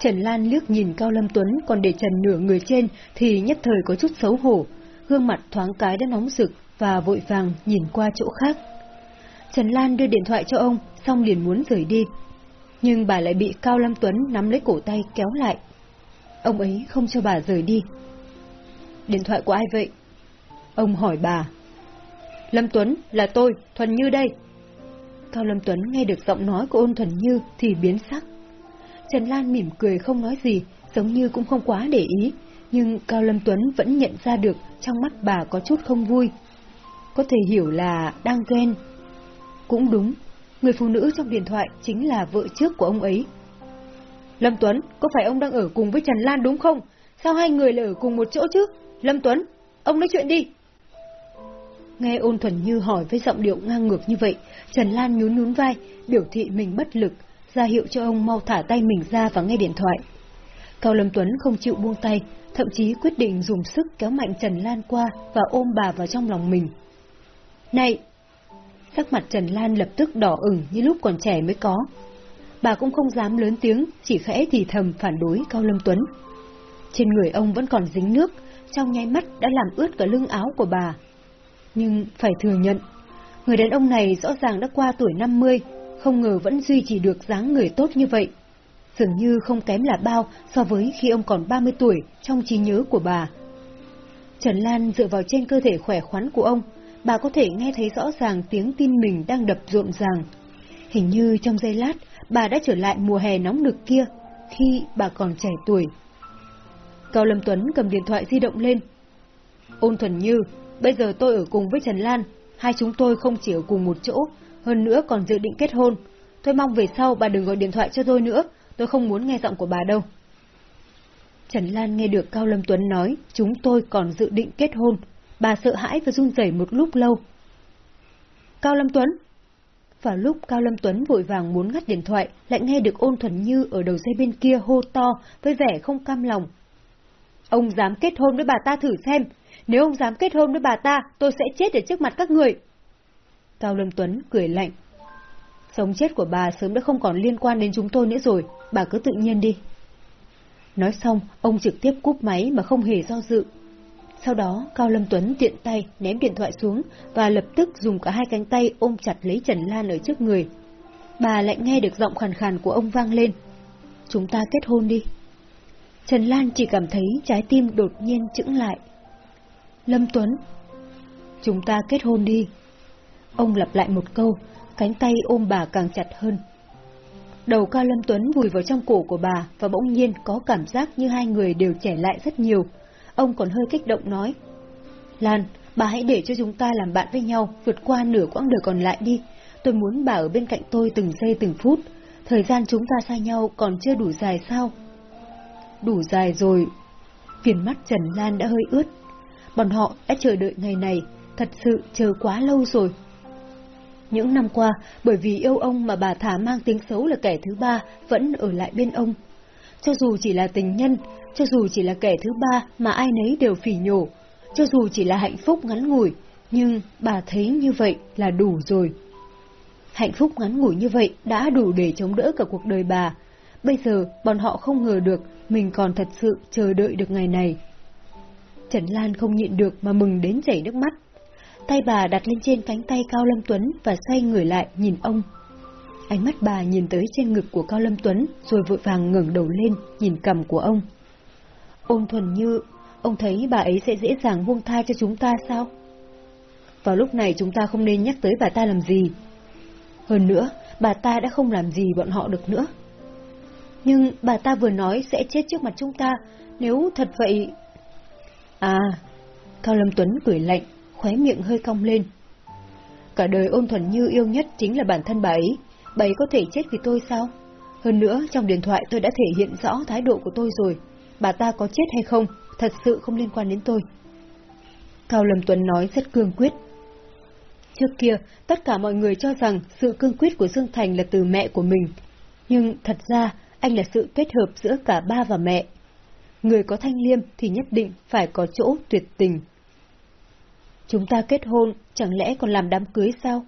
Trần Lan liếc nhìn Cao Lâm Tuấn còn để trần nửa người trên thì nhất thời có chút xấu hổ, gương mặt thoáng cái đã nóng rực và vội vàng nhìn qua chỗ khác. Trần Lan đưa điện thoại cho ông, xong liền muốn rời đi. Nhưng bà lại bị Cao Lâm Tuấn nắm lấy cổ tay kéo lại. Ông ấy không cho bà rời đi. Điện thoại của ai vậy? Ông hỏi bà. Lâm Tuấn, là tôi, Thuần Như đây. Cao Lâm Tuấn nghe được giọng nói của ôn Thuần Như thì biến sắc. Trần Lan mỉm cười không nói gì, giống như cũng không quá để ý, nhưng Cao Lâm Tuấn vẫn nhận ra được trong mắt bà có chút không vui. Có thể hiểu là đang ghen. Cũng đúng, người phụ nữ trong điện thoại chính là vợ trước của ông ấy. Lâm Tuấn, có phải ông đang ở cùng với Trần Lan đúng không? Sao hai người lại ở cùng một chỗ chứ? Lâm Tuấn, ông nói chuyện đi. Nghe ôn thuần như hỏi với giọng điệu ngang ngược như vậy, Trần Lan nhún nhún vai, biểu thị mình bất lực, ra hiệu cho ông mau thả tay mình ra và nghe điện thoại. Cao Lâm Tuấn không chịu buông tay, thậm chí quyết định dùng sức kéo mạnh Trần Lan qua và ôm bà vào trong lòng mình. Này! Sắc mặt Trần Lan lập tức đỏ ửng như lúc còn trẻ mới có. Bà cũng không dám lớn tiếng, chỉ khẽ thì thầm phản đối Cao Lâm Tuấn. Trên người ông vẫn còn dính nước, trong nháy mắt đã làm ướt cả lưng áo của bà. Nhưng phải thừa nhận, người đàn ông này rõ ràng đã qua tuổi 50, không ngờ vẫn duy trì được dáng người tốt như vậy. Dường như không kém là bao so với khi ông còn 30 tuổi trong trí nhớ của bà. Trần Lan dựa vào trên cơ thể khỏe khoắn của ông, bà có thể nghe thấy rõ ràng tiếng tim mình đang đập rộn ràng. Hình như trong giây lát, bà đã trở lại mùa hè nóng nực kia, khi bà còn trẻ tuổi. Cao Lâm Tuấn cầm điện thoại di động lên. Ôn thuần như, bây giờ tôi ở cùng với Trần Lan, hai chúng tôi không chỉ ở cùng một chỗ, hơn nữa còn dự định kết hôn. Tôi mong về sau bà đừng gọi điện thoại cho tôi nữa, tôi không muốn nghe giọng của bà đâu. Trần Lan nghe được Cao Lâm Tuấn nói, chúng tôi còn dự định kết hôn. Bà sợ hãi và run rẩy một lúc lâu. Cao Lâm Tuấn Vào lúc Cao Lâm Tuấn vội vàng muốn ngắt điện thoại, lại nghe được ôn thuần như ở đầu dây bên kia hô to với vẻ không cam lòng. Ông dám kết hôn với bà ta thử xem, nếu ông dám kết hôn với bà ta, tôi sẽ chết ở trước mặt các người. Cao Lâm Tuấn cười lạnh. Sống chết của bà sớm đã không còn liên quan đến chúng tôi nữa rồi, bà cứ tự nhiên đi. Nói xong, ông trực tiếp cúp máy mà không hề do dự. Sau đó, Cao Lâm Tuấn tiện tay ném điện thoại xuống và lập tức dùng cả hai cánh tay ôm chặt lấy Trần Lan ở trước người. Bà lại nghe được giọng khàn khàn của ông vang lên. Chúng ta kết hôn đi. Trần Lan chỉ cảm thấy trái tim đột nhiên chững lại. Lâm Tuấn, chúng ta kết hôn đi. Ông lặp lại một câu, cánh tay ôm bà càng chặt hơn. Đầu cao Lâm Tuấn vùi vào trong cổ của bà và bỗng nhiên có cảm giác như hai người đều trẻ lại rất nhiều. Ông còn hơi kích động nói. Lan, bà hãy để cho chúng ta làm bạn với nhau, vượt qua nửa quãng đời còn lại đi. Tôi muốn bà ở bên cạnh tôi từng giây từng phút. Thời gian chúng ta xa nhau còn chưa đủ dài sao? Đủ dài rồi. Viền mắt Trần Lan đã hơi ướt. Bọn họ đã chờ đợi ngày này, thật sự chờ quá lâu rồi. Những năm qua, bởi vì yêu ông mà bà Thả mang tiếng xấu là kẻ thứ ba vẫn ở lại bên ông. Cho dù chỉ là tình nhân, cho dù chỉ là kẻ thứ ba mà ai nấy đều phỉ nhổ, cho dù chỉ là hạnh phúc ngắn ngủi, nhưng bà thấy như vậy là đủ rồi. Hạnh phúc ngắn ngủi như vậy đã đủ để chống đỡ cả cuộc đời bà. Bây giờ, bọn họ không ngờ được mình còn thật sự chờ đợi được ngày này. Trần Lan không nhịn được mà mừng đến chảy nước mắt. Tay bà đặt lên trên cánh tay Cao Lâm Tuấn và xoay người lại nhìn ông. Ánh mắt bà nhìn tới trên ngực của Cao Lâm Tuấn rồi vội vàng ngẩng đầu lên nhìn cầm của ông. Ôn thuần như, ông thấy bà ấy sẽ dễ dàng buông tha cho chúng ta sao? Vào lúc này chúng ta không nên nhắc tới bà ta làm gì. Hơn nữa, bà ta đã không làm gì bọn họ được nữa. Nhưng bà ta vừa nói sẽ chết trước mặt chúng ta, nếu thật vậy... À, Cao Lâm Tuấn cười lạnh, khóe miệng hơi cong lên. Cả đời ôn thuần như yêu nhất chính là bản thân bà ấy, bà ấy có thể chết vì tôi sao? Hơn nữa, trong điện thoại tôi đã thể hiện rõ thái độ của tôi rồi, bà ta có chết hay không, thật sự không liên quan đến tôi. Cao Lâm Tuấn nói rất cương quyết. Trước kia, tất cả mọi người cho rằng sự cương quyết của Dương Thành là từ mẹ của mình. Nhưng thật ra, anh là sự kết hợp giữa cả ba và mẹ. Người có thanh liêm thì nhất định phải có chỗ tuyệt tình. Chúng ta kết hôn, chẳng lẽ còn làm đám cưới sao?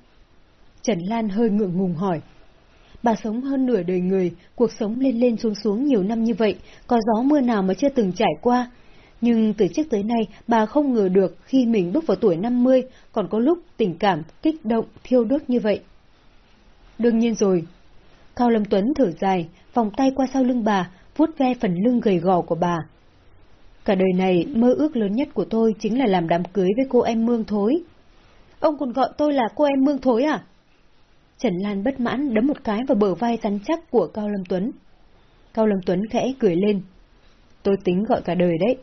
Trần Lan hơi ngượng ngùng hỏi. Bà sống hơn nửa đời người, cuộc sống lên lên xuống xuống nhiều năm như vậy, có gió mưa nào mà chưa từng trải qua. Nhưng từ trước tới nay, bà không ngờ được khi mình bước vào tuổi 50, còn có lúc tình cảm, kích động, thiêu đốt như vậy. Đương nhiên rồi. Cao Lâm Tuấn thở dài, vòng tay qua sau lưng bà, vuốt ve phần lưng gầy gò của bà. Cả đời này, mơ ước lớn nhất của tôi chính là làm đám cưới với cô em Mương Thối. Ông còn gọi tôi là cô em Mương Thối à? Trần Lan bất mãn đấm một cái vào bờ vai rắn chắc của Cao Lâm Tuấn. Cao Lâm Tuấn khẽ cười lên. Tôi tính gọi cả đời đấy.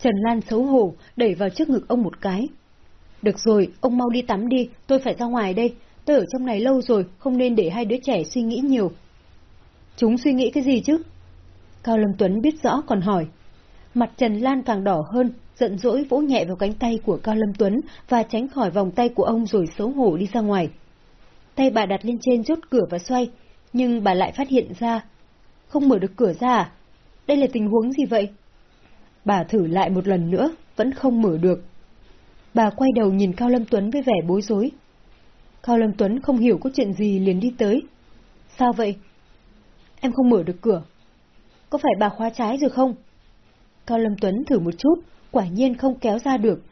Trần Lan xấu hổ, đẩy vào trước ngực ông một cái. Được rồi, ông mau đi tắm đi, tôi phải ra ngoài đây. Tôi ở trong này lâu rồi, không nên để hai đứa trẻ suy nghĩ nhiều. Chúng suy nghĩ cái gì chứ? Cao Lâm Tuấn biết rõ còn hỏi. Mặt Trần Lan càng đỏ hơn, giận dỗi vỗ nhẹ vào cánh tay của Cao Lâm Tuấn và tránh khỏi vòng tay của ông rồi xấu hổ đi ra ngoài. Tay bà đặt lên trên chốt cửa và xoay, nhưng bà lại phát hiện ra. Không mở được cửa ra à? Đây là tình huống gì vậy? Bà thử lại một lần nữa, vẫn không mở được. Bà quay đầu nhìn Cao Lâm Tuấn với vẻ bối rối. Cao Lâm Tuấn không hiểu có chuyện gì liền đi tới. Sao vậy? Em không mở được cửa. Có phải bà khóa trái rồi không? Cao Lâm Tuấn thử một chút, quả nhiên không kéo ra được.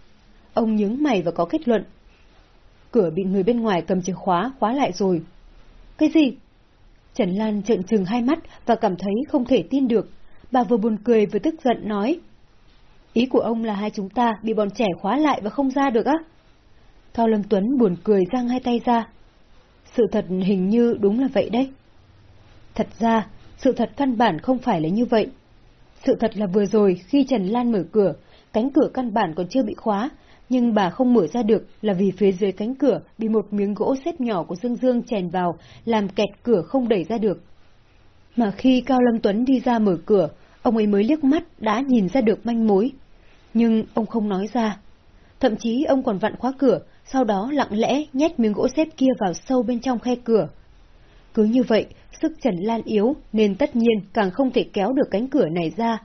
Ông nhướng mày và có kết luận. Cửa bị người bên ngoài cầm chìa khóa, khóa lại rồi. Cái gì? Trần Lan trợn trừng hai mắt và cảm thấy không thể tin được. Bà vừa buồn cười vừa tức giận nói. Ý của ông là hai chúng ta bị bọn trẻ khóa lại và không ra được á? Cao Lâm Tuấn buồn cười giang hai tay ra. Sự thật hình như đúng là vậy đấy. Thật ra, sự thật căn bản không phải là như vậy. Sự thật là vừa rồi khi Trần Lan mở cửa, cánh cửa căn bản còn chưa bị khóa, nhưng bà không mở ra được là vì phía dưới cánh cửa bị một miếng gỗ xếp nhỏ của Dương Dương chèn vào, làm kẹt cửa không đẩy ra được. Mà khi Cao Lâm Tuấn đi ra mở cửa, ông ấy mới liếc mắt đã nhìn ra được manh mối. Nhưng ông không nói ra. Thậm chí ông còn vặn khóa cửa, sau đó lặng lẽ nhét miếng gỗ xếp kia vào sâu bên trong khe cửa. Cứ như vậy, sức Trần Lan yếu nên tất nhiên càng không thể kéo được cánh cửa này ra.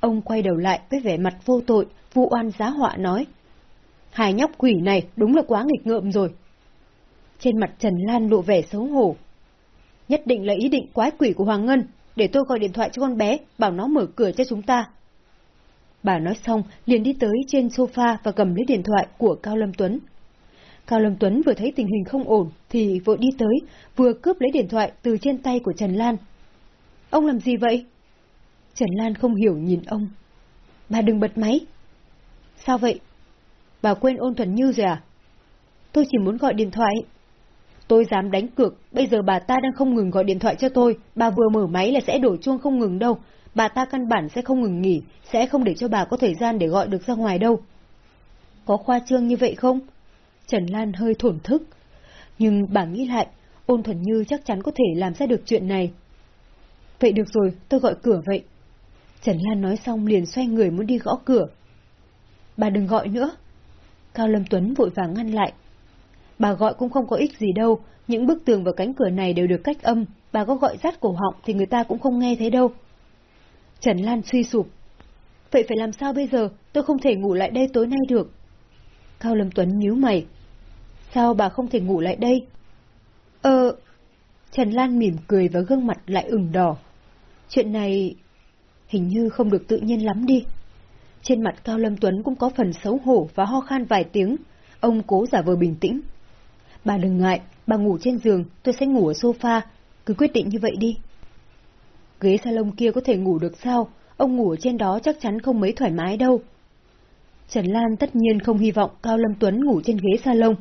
Ông quay đầu lại với vẻ mặt vô tội, vu oan giá họa nói. Hai nhóc quỷ này đúng là quá nghịch ngợm rồi. Trên mặt Trần Lan lộ vẻ xấu hổ. Nhất định là ý định quái quỷ của Hoàng Ngân, để tôi gọi điện thoại cho con bé, bảo nó mở cửa cho chúng ta. Bà nói xong, liền đi tới trên sofa và cầm lấy điện thoại của Cao Lâm Tuấn. Cao Lâm Tuấn vừa thấy tình hình không ổn, thì vội đi tới, vừa cướp lấy điện thoại từ trên tay của Trần Lan. Ông làm gì vậy? Trần Lan không hiểu nhìn ông. Bà đừng bật máy. Sao vậy? Bà quên ôn thuần như rồi à? Tôi chỉ muốn gọi điện thoại. Tôi dám đánh cược, bây giờ bà ta đang không ngừng gọi điện thoại cho tôi, bà vừa mở máy là sẽ đổ chuông không ngừng đâu, bà ta căn bản sẽ không ngừng nghỉ, sẽ không để cho bà có thời gian để gọi được ra ngoài đâu. Có khoa trương như vậy không? Trần Lan hơi thổn thức. Nhưng bà nghĩ lại, ôn thuần như chắc chắn có thể làm ra được chuyện này. Vậy được rồi, tôi gọi cửa vậy. Trần Lan nói xong liền xoay người muốn đi gõ cửa. Bà đừng gọi nữa. Cao Lâm Tuấn vội vàng ngăn lại. Bà gọi cũng không có ích gì đâu, những bức tường và cánh cửa này đều được cách âm, bà có gọi rát cổ họng thì người ta cũng không nghe thấy đâu. Trần Lan suy sụp. Vậy phải làm sao bây giờ, tôi không thể ngủ lại đây tối nay được. Cao Lâm Tuấn nhíu mày. Sao bà không thể ngủ lại đây? Ờ... Trần Lan mỉm cười và gương mặt lại ửng đỏ. Chuyện này... hình như không được tự nhiên lắm đi. Trên mặt Cao Lâm Tuấn cũng có phần xấu hổ và ho khan vài tiếng. Ông cố giả vờ bình tĩnh. Bà đừng ngại, bà ngủ trên giường, tôi sẽ ngủ ở sofa. Cứ quyết định như vậy đi. Ghế salon kia có thể ngủ được sao? Ông ngủ ở trên đó chắc chắn không mấy thoải mái đâu. Trần Lan tất nhiên không hy vọng Cao Lâm Tuấn ngủ trên ghế salon.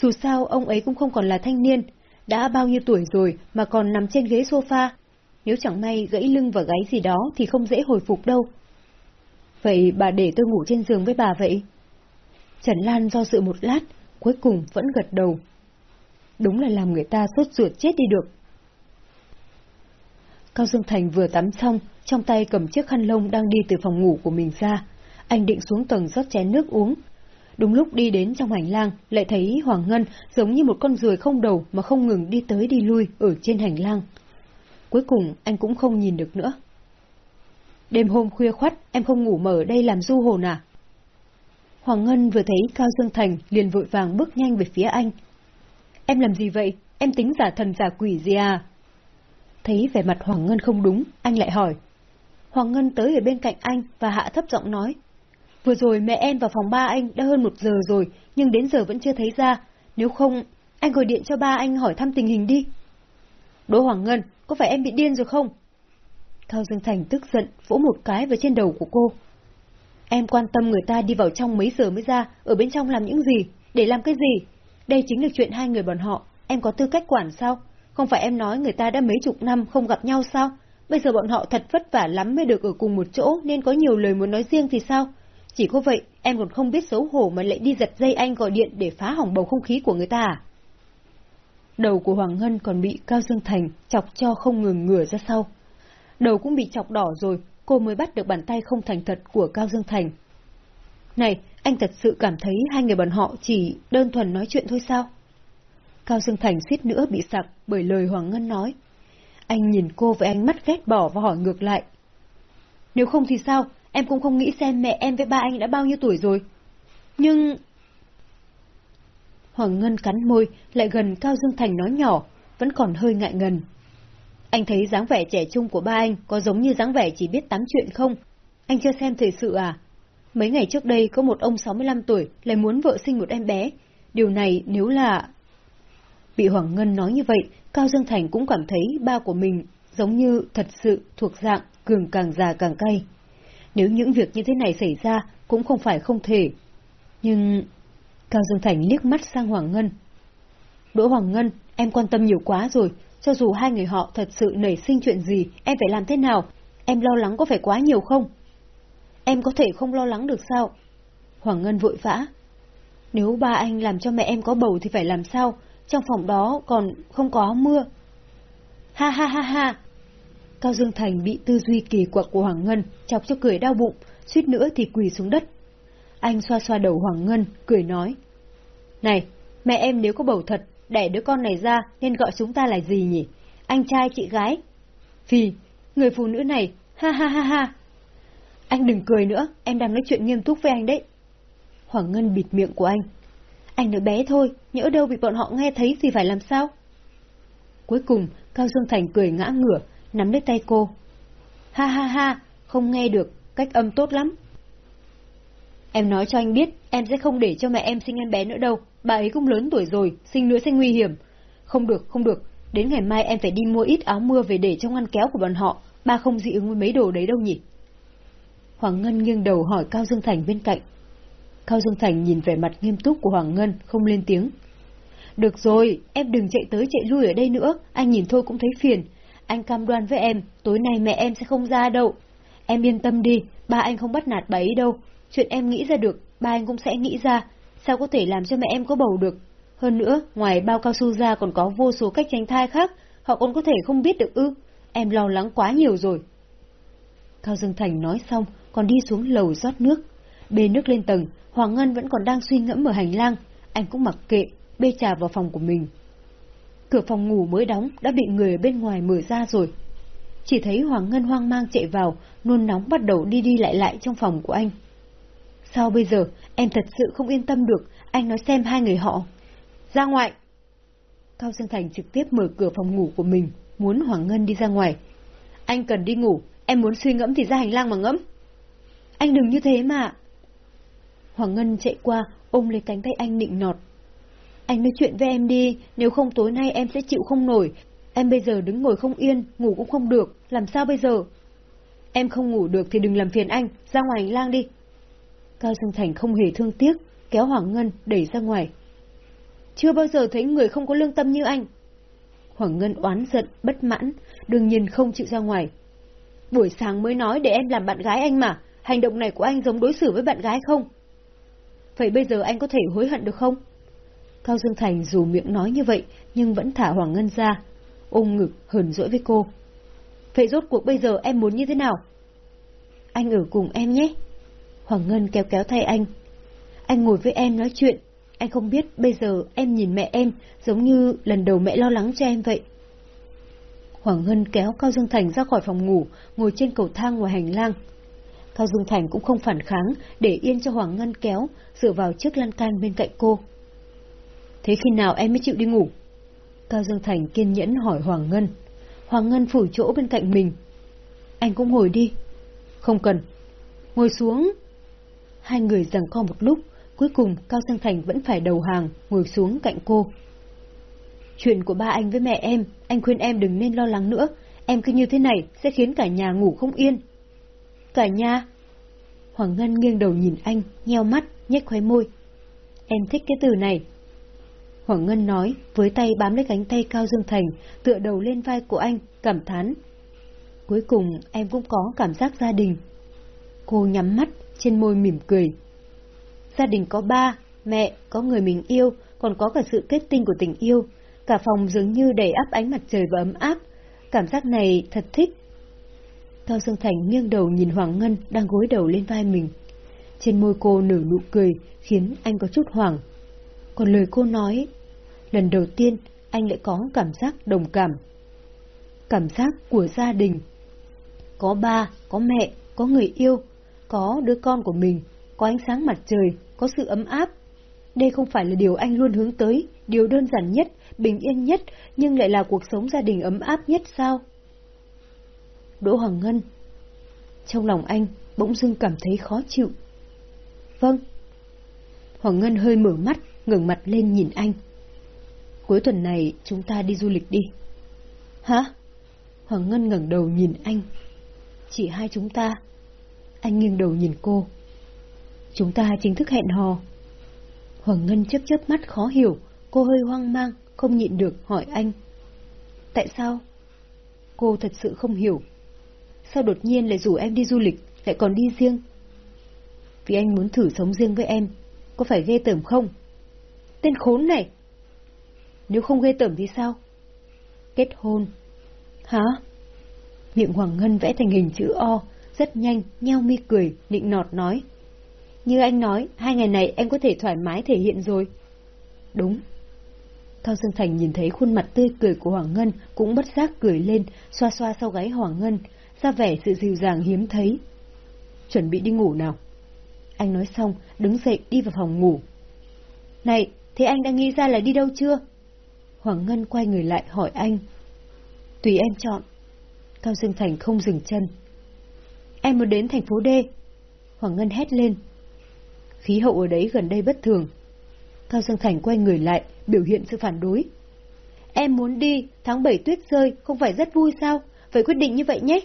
Dù sao, ông ấy cũng không còn là thanh niên. Đã bao nhiêu tuổi rồi mà còn nằm trên ghế sofa. Nếu chẳng may gãy lưng và gáy gì đó thì không dễ hồi phục đâu. Vậy bà để tôi ngủ trên giường với bà vậy? Trần Lan do dự một lát, cuối cùng vẫn gật đầu. Đúng là làm người ta sốt ruột chết đi được. Cao Dương Thành vừa tắm xong, trong tay cầm chiếc khăn lông đang đi từ phòng ngủ của mình ra. Anh định xuống tầng rót chén nước uống. Đúng lúc đi đến trong hành lang, lại thấy Hoàng Ngân giống như một con ruồi không đầu mà không ngừng đi tới đi lui ở trên hành lang. Cuối cùng anh cũng không nhìn được nữa. Đêm hôm khuya khoắt, em không ngủ mở đây làm du hồn à? Hoàng Ngân vừa thấy Cao Dương Thành liền vội vàng bước nhanh về phía anh. Em làm gì vậy? em tính giả thần giả quỷ gì à? Thấy vẻ mặt Hoàng Ngân không đúng, anh lại hỏi. Hoàng Ngân tới ở bên cạnh anh và hạ thấp giọng nói. Vừa rồi mẹ em vào phòng ba anh đã hơn một giờ rồi, nhưng đến giờ vẫn chưa thấy ra. Nếu không, anh gọi điện cho ba anh hỏi thăm tình hình đi. Đỗ Hoàng Ngân, có phải em bị điên rồi không? Cao Dương Thành tức giận, vỗ một cái vào trên đầu của cô. Em quan tâm người ta đi vào trong mấy giờ mới ra, ở bên trong làm những gì, để làm cái gì? Đây chính là chuyện hai người bọn họ, em có tư cách quản sao? Không phải em nói người ta đã mấy chục năm không gặp nhau sao? Bây giờ bọn họ thật vất vả lắm mới được ở cùng một chỗ nên có nhiều lời muốn nói riêng thì sao? Chỉ có vậy, em còn không biết xấu hổ mà lại đi giật dây anh gọi điện để phá hỏng bầu không khí của người ta à? Đầu của Hoàng Ngân còn bị Cao Dương Thành chọc cho không ngừng ngửa ra sau. Đầu cũng bị chọc đỏ rồi, cô mới bắt được bàn tay không thành thật của Cao Dương Thành. Này, anh thật sự cảm thấy hai người bọn họ chỉ đơn thuần nói chuyện thôi sao? Cao Dương Thành suýt nữa bị sặc bởi lời Hoàng Ngân nói. Anh nhìn cô với ánh mắt ghét bỏ và hỏi ngược lại. Nếu không thì sao, em cũng không nghĩ xem mẹ em với ba anh đã bao nhiêu tuổi rồi. Nhưng... Hoàng Ngân cắn môi, lại gần Cao Dương Thành nói nhỏ, vẫn còn hơi ngại ngần. Anh thấy dáng vẻ trẻ trung của ba anh có giống như dáng vẻ chỉ biết tắm chuyện không? Anh chưa xem thời sự à? Mấy ngày trước đây có một ông 65 tuổi lại muốn vợ sinh một em bé. Điều này nếu là... Bị Hoàng Ngân nói như vậy, Cao Dương Thành cũng cảm thấy ba của mình giống như thật sự thuộc dạng cường càng già càng cay. Nếu những việc như thế này xảy ra cũng không phải không thể. Nhưng... Cao Dương Thành liếc mắt sang Hoàng Ngân. Đỗ Hoàng Ngân, em quan tâm nhiều quá rồi, cho dù hai người họ thật sự nảy sinh chuyện gì, em phải làm thế nào? Em lo lắng có phải quá nhiều không? Em có thể không lo lắng được sao? Hoàng Ngân vội vã. Nếu ba anh làm cho mẹ em có bầu thì phải làm sao? Trong phòng đó còn không có mưa. Ha ha ha ha! Cao Dương Thành bị tư duy kỳ quặc của Hoàng Ngân chọc cho cười đau bụng, suýt nữa thì quỳ xuống đất. Anh xoa xoa đầu Hoàng Ngân, cười nói. Này, mẹ em nếu có bầu thật, đẻ đứa con này ra nên gọi chúng ta là gì nhỉ? Anh trai chị gái? Phi, người phụ nữ này, ha ha ha ha. Anh đừng cười nữa, em đang nói chuyện nghiêm túc với anh đấy. Hoàng Ngân bịt miệng của anh. Anh nói bé thôi, nhỡ đâu bị bọn họ nghe thấy thì phải làm sao? Cuối cùng, Cao Dương Thành cười ngã ngửa, nắm lấy tay cô. Ha ha ha, không nghe được, cách âm tốt lắm. Em nói cho anh biết, em sẽ không để cho mẹ em sinh em bé nữa đâu, bà ấy cũng lớn tuổi rồi, sinh nữa sẽ nguy hiểm. Không được, không được, đến ngày mai em phải đi mua ít áo mưa về để trong ngăn kéo của bọn họ, ba không dị ứng với mấy đồ đấy đâu nhỉ? Hoàng Ngân nghiêng đầu hỏi Cao Dương Thành bên cạnh. Cao Dương Thành nhìn vẻ mặt nghiêm túc của Hoàng Ngân, không lên tiếng. Được rồi, em đừng chạy tới chạy lui ở đây nữa, anh nhìn thôi cũng thấy phiền. Anh cam đoan với em, tối nay mẹ em sẽ không ra đâu. Em yên tâm đi, ba anh không bắt nạt bà ấy đâu. Chuyện em nghĩ ra được, ba anh cũng sẽ nghĩ ra. Sao có thể làm cho mẹ em có bầu được? Hơn nữa, ngoài bao cao su ra còn có vô số cách tránh thai khác, họ còn có thể không biết được ư. Em lo lắng quá nhiều rồi. Cao Dương Thành nói xong, còn đi xuống lầu rót nước. Bê nước lên tầng, Hoàng Ngân vẫn còn đang suy ngẫm ở hành lang, anh cũng mặc kệ, bê trà vào phòng của mình. Cửa phòng ngủ mới đóng đã bị người ở bên ngoài mở ra rồi. Chỉ thấy Hoàng Ngân hoang mang chạy vào, nôn nóng bắt đầu đi đi lại lại trong phòng của anh. Sao bây giờ, em thật sự không yên tâm được, anh nói xem hai người họ. Ra ngoài! Cao Dương Thành trực tiếp mở cửa phòng ngủ của mình, muốn Hoàng Ngân đi ra ngoài. Anh cần đi ngủ, em muốn suy ngẫm thì ra hành lang mà ngẫm. Anh đừng như thế mà. Hoàng Ngân chạy qua, ôm lấy cánh tay anh nịnh nọt. Anh nói chuyện với em đi, nếu không tối nay em sẽ chịu không nổi. Em bây giờ đứng ngồi không yên, ngủ cũng không được, làm sao bây giờ? Em không ngủ được thì đừng làm phiền anh, ra ngoài hành lang đi. Cao Dương Thành không hề thương tiếc, kéo Hoàng Ngân đẩy ra ngoài. Chưa bao giờ thấy người không có lương tâm như anh. Hoàng Ngân oán giận, bất mãn, đương nhiên không chịu ra ngoài. Buổi sáng mới nói để em làm bạn gái anh mà, hành động này của anh giống đối xử với bạn gái không? Vậy bây giờ anh có thể hối hận được không? Cao Dương Thành dù miệng nói như vậy, nhưng vẫn thả Hoàng Ngân ra, ôm ngực hờn dỗi với cô. Vậy rốt cuộc bây giờ em muốn như thế nào? Anh ở cùng em nhé. Hoàng Ngân kéo kéo tay anh. Anh ngồi với em nói chuyện. Anh không biết bây giờ em nhìn mẹ em giống như lần đầu mẹ lo lắng cho em vậy. Hoàng Ngân kéo Cao Dương Thành ra khỏi phòng ngủ, ngồi trên cầu thang ngoài hành lang. Cao Dương Thành cũng không phản kháng, để yên cho Hoàng Ngân kéo, dựa vào chiếc lan can bên cạnh cô. Thế khi nào em mới chịu đi ngủ? Cao Dương Thành kiên nhẫn hỏi Hoàng Ngân. Hoàng Ngân phủ chỗ bên cạnh mình. Anh cũng ngồi đi. Không cần. Ngồi xuống. Hai người giằng co một lúc, cuối cùng Cao Dương Thành vẫn phải đầu hàng, ngồi xuống cạnh cô. Chuyện của ba anh với mẹ em, anh khuyên em đừng nên lo lắng nữa, em cứ như thế này sẽ khiến cả nhà ngủ không yên. Cả nhà? Hoàng Ngân nghiêng đầu nhìn anh, nheo mắt, nhếch khóe môi. Em thích cái từ này. Hoàng Ngân nói, với tay bám lấy cánh tay Cao Dương Thành, tựa đầu lên vai của anh, cảm thán. Cuối cùng em cũng có cảm giác gia đình. Cô nhắm mắt, trên môi mỉm cười. Gia đình có ba, mẹ, có người mình yêu, còn có cả sự kết tinh của tình yêu. Cả phòng dường như đầy áp ánh mặt trời và ấm áp. Cảm giác này thật thích. Cao Dương Thành nghiêng đầu nhìn Hoàng Ngân đang gối đầu lên vai mình. Trên môi cô nở nụ cười, khiến anh có chút hoảng. Còn lời cô nói, lần đầu tiên anh lại có cảm giác đồng cảm. Cảm giác của gia đình. Có ba, có mẹ, có người yêu, có đứa con của mình, có ánh sáng mặt trời, có sự ấm áp. Đây không phải là điều anh luôn hướng tới, điều đơn giản nhất, bình yên nhất, nhưng lại là cuộc sống gia đình ấm áp nhất sao? Đỗ Hoàng Ngân Trong lòng anh bỗng dưng cảm thấy khó chịu. Vâng. Hoàng Ngân hơi mở mắt, ngẩng mặt lên nhìn anh. Cuối tuần này chúng ta đi du lịch đi. Hả? Hoàng Ngân ngẩng đầu nhìn anh. Chỉ hai chúng ta. Anh nghiêng đầu nhìn cô. Chúng ta chính thức hẹn hò. Hoàng Ngân chớp chớp mắt khó hiểu, cô hơi hoang mang, không nhịn được hỏi anh. Tại sao? Cô thật sự không hiểu. Sao đột nhiên lại rủ em đi du lịch, lại còn đi riêng? Vì anh muốn thử sống riêng với em, có phải ghê tởm không? Tên khốn này! Nếu không ghê tởm thì sao? Kết hôn. Hả? Miệng Hoàng Ngân vẽ thành hình chữ O, rất nhanh, nheo mi cười, định nọt nói. Như anh nói, hai ngày này em có thể thoải mái thể hiện rồi. Đúng. Cao Dương Thành nhìn thấy khuôn mặt tươi cười của Hoàng Ngân cũng bất giác cười lên, xoa xoa sau gáy Hoàng Ngân, ra vẻ sự dịu dàng hiếm thấy. Chuẩn bị đi ngủ nào. Anh nói xong, đứng dậy đi vào phòng ngủ. Này, thế anh đã nghĩ ra là đi đâu chưa? Hoàng Ngân quay người lại hỏi anh. Tùy em chọn. Cao Dương Thành không dừng chân. Em muốn đến thành phố D. Hoàng Ngân hét lên. Khí hậu ở đấy gần đây bất thường. Cao Dương Thành quay người lại, biểu hiện sự phản đối. Em muốn đi, tháng 7 tuyết rơi, không phải rất vui sao? Vậy quyết định như vậy nhé.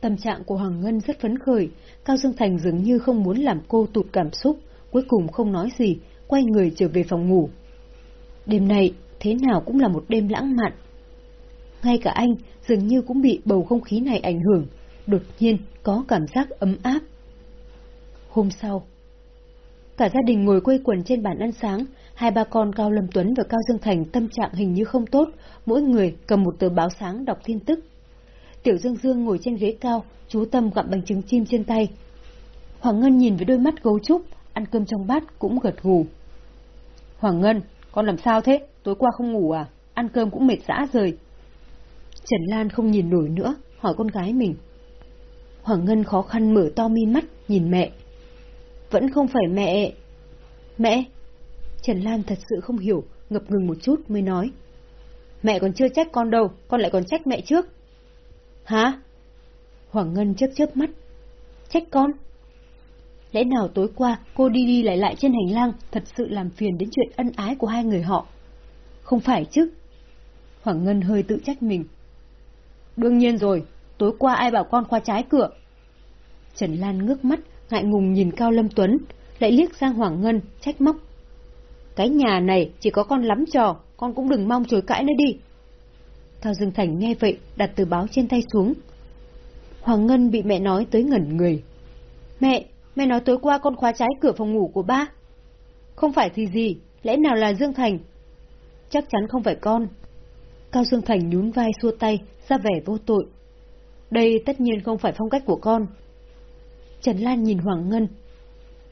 Tâm trạng của Hoàng Ngân rất phấn khởi, Cao Dương Thành dường như không muốn làm cô tụt cảm xúc, cuối cùng không nói gì, quay người trở về phòng ngủ. Đêm nay thế nào cũng là một đêm lãng mạn. Ngay cả anh dường như cũng bị bầu không khí này ảnh hưởng, đột nhiên có cảm giác ấm áp. Hôm sau, cả gia đình ngồi quây quần trên bàn ăn sáng, hai ba con Cao Lâm Tuấn và Cao Dương Thành tâm trạng hình như không tốt, mỗi người cầm một tờ báo sáng đọc tin tức. Tiểu Dương Dương ngồi trên ghế cao, chú tâm gặm bánh trứng chim trên tay. Hoàng Ngân nhìn với đôi mắt gấu trúc, ăn cơm trong bát cũng gật gù. Hoàng Ngân, con làm sao thế? Tối qua không ngủ à? Ăn cơm cũng mệt dã rời. Trần Lan không nhìn nổi nữa, hỏi con gái mình. Hoàng Ngân khó khăn mở to mi mắt, nhìn mẹ. Vẫn không phải mẹ... Mẹ? Trần Lan thật sự không hiểu, ngập ngừng một chút mới nói. Mẹ còn chưa trách con đâu, con lại còn trách mẹ trước. Hả? Hoàng Ngân chớp chớp mắt. Trách con? Lẽ nào tối qua cô đi đi lại lại trên hành lang thật sự làm phiền đến chuyện ân ái của hai người họ? Không phải chứ? Hoàng Ngân hơi tự trách mình. Đương nhiên rồi, tối qua ai bảo con khoa trái cửa? Trần Lan ngước mắt, ngại ngùng nhìn Cao Lâm Tuấn, lại liếc sang Hoàng Ngân, trách móc. Cái nhà này chỉ có con lắm trò, con cũng đừng mong chối cãi nữa đi. Cao Dương Thành nghe vậy, đặt tờ báo trên tay xuống. Hoàng Ngân bị mẹ nói tới ngẩn người. Mẹ, mẹ nói tối qua con khóa trái cửa phòng ngủ của ba. Không phải thì gì, lẽ nào là Dương Thành? Chắc chắn không phải con. Cao Dương Thành nhún vai xua tay, ra vẻ vô tội. Đây tất nhiên không phải phong cách của con. Trần Lan nhìn Hoàng Ngân.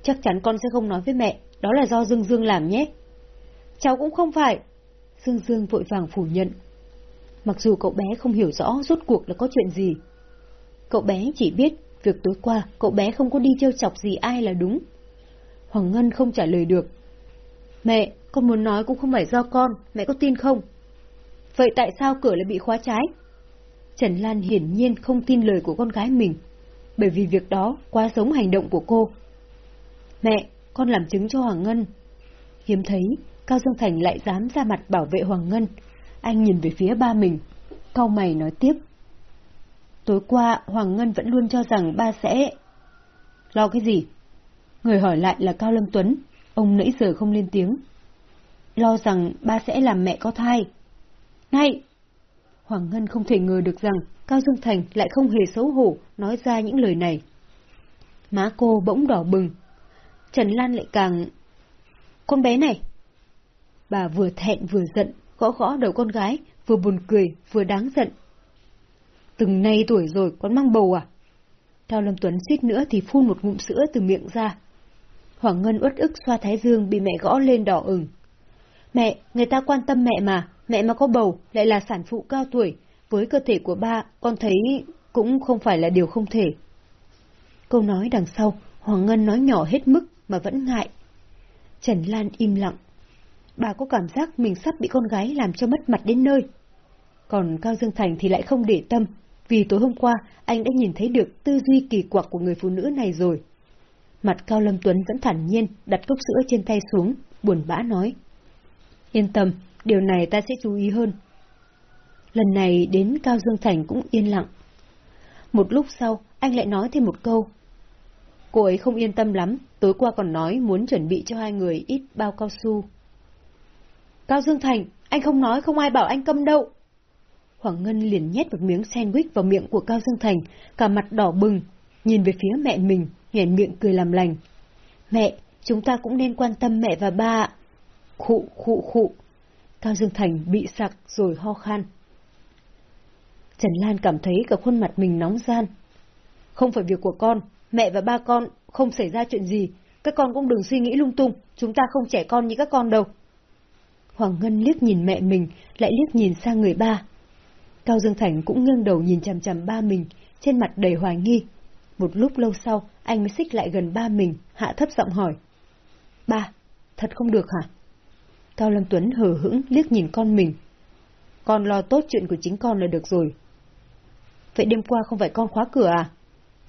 Chắc chắn con sẽ không nói với mẹ, đó là do Dương Dương làm nhé. Cháu cũng không phải. Dương Dương vội vàng phủ nhận. Mặc dù cậu bé không hiểu rõ rốt cuộc là có chuyện gì. Cậu bé chỉ biết việc tối qua cậu bé không có đi trêu chọc gì ai là đúng. Hoàng Ngân không trả lời được. Mẹ, con muốn nói cũng không phải do con, mẹ có tin không? vậy tại sao cửa lại bị khóa trái? Trần Lan hiển nhiên không tin lời của con gái mình, bởi vì việc đó quá giống hành động của cô. Mẹ, con làm chứng cho Hoàng Ngân. Hiếm thấy, Cao Dương Thành lại dám ra mặt bảo vệ Hoàng Ngân. Anh nhìn về phía ba mình, cau mày nói tiếp. Tối qua, Hoàng Ngân vẫn luôn cho rằng ba sẽ... Lo cái gì? Người hỏi lại là Cao Lâm Tuấn, ông nãy giờ không lên tiếng. Lo rằng ba sẽ làm mẹ có thai. Ngay! Hoàng Ngân không thể ngờ được rằng Cao Dương Thành lại không hề xấu hổ nói ra những lời này. Má cô bỗng đỏ bừng. Trần Lan lại càng... Con bé này! Bà vừa thẹn vừa giận, gõ gõ đầu con gái, vừa buồn cười, vừa đáng giận. Từng nay tuổi rồi, con mang bầu à? Cao Lâm Tuấn suýt nữa thì phun một ngụm sữa từ miệng ra. Hoàng Ngân uất ức xoa thái dương bị mẹ gõ lên đỏ ửng. Mẹ, người ta quan tâm mẹ mà, mẹ mà có bầu lại là sản phụ cao tuổi, với cơ thể của ba, con thấy cũng không phải là điều không thể. Câu nói đằng sau, Hoàng Ngân nói nhỏ hết mức mà vẫn ngại. Trần Lan im lặng. Bà có cảm giác mình sắp bị con gái làm cho mất mặt đến nơi. Còn Cao Dương Thành thì lại không để tâm, vì tối hôm qua anh đã nhìn thấy được tư duy kỳ quặc của người phụ nữ này rồi. Mặt Cao Lâm Tuấn vẫn thản nhiên đặt cốc sữa trên tay xuống, buồn bã nói. Yên tâm, điều này ta sẽ chú ý hơn. Lần này đến Cao Dương Thành cũng yên lặng. Một lúc sau, anh lại nói thêm một câu. Cô ấy không yên tâm lắm, tối qua còn nói muốn chuẩn bị cho hai người ít bao cao su. Cao Dương Thành, anh không nói không ai bảo anh câm đâu. Hoàng Ngân liền nhét một miếng sandwich vào miệng của Cao Dương Thành, cả mặt đỏ bừng, nhìn về phía mẹ mình, nhoẻn miệng cười làm lành. Mẹ, chúng ta cũng nên quan tâm mẹ và ba. Khụ, khụ, khụ. Cao Dương Thành bị sặc rồi ho khan. Trần Lan cảm thấy cả khuôn mặt mình nóng gian. Không phải việc của con, mẹ và ba con không xảy ra chuyện gì, các con cũng đừng suy nghĩ lung tung, chúng ta không trẻ con như các con đâu. Hoàng Ngân liếc nhìn mẹ mình, lại liếc nhìn sang người ba. Cao Dương Thành cũng ngưng đầu nhìn chằm chằm ba mình, trên mặt đầy hoài nghi. Một lúc lâu sau, anh mới xích lại gần ba mình, hạ thấp giọng hỏi. Ba, thật không được hả? Cao Lâm Tuấn hờ hững liếc nhìn con mình. Con lo tốt chuyện của chính con là được rồi. Vậy đêm qua không phải con khóa cửa à?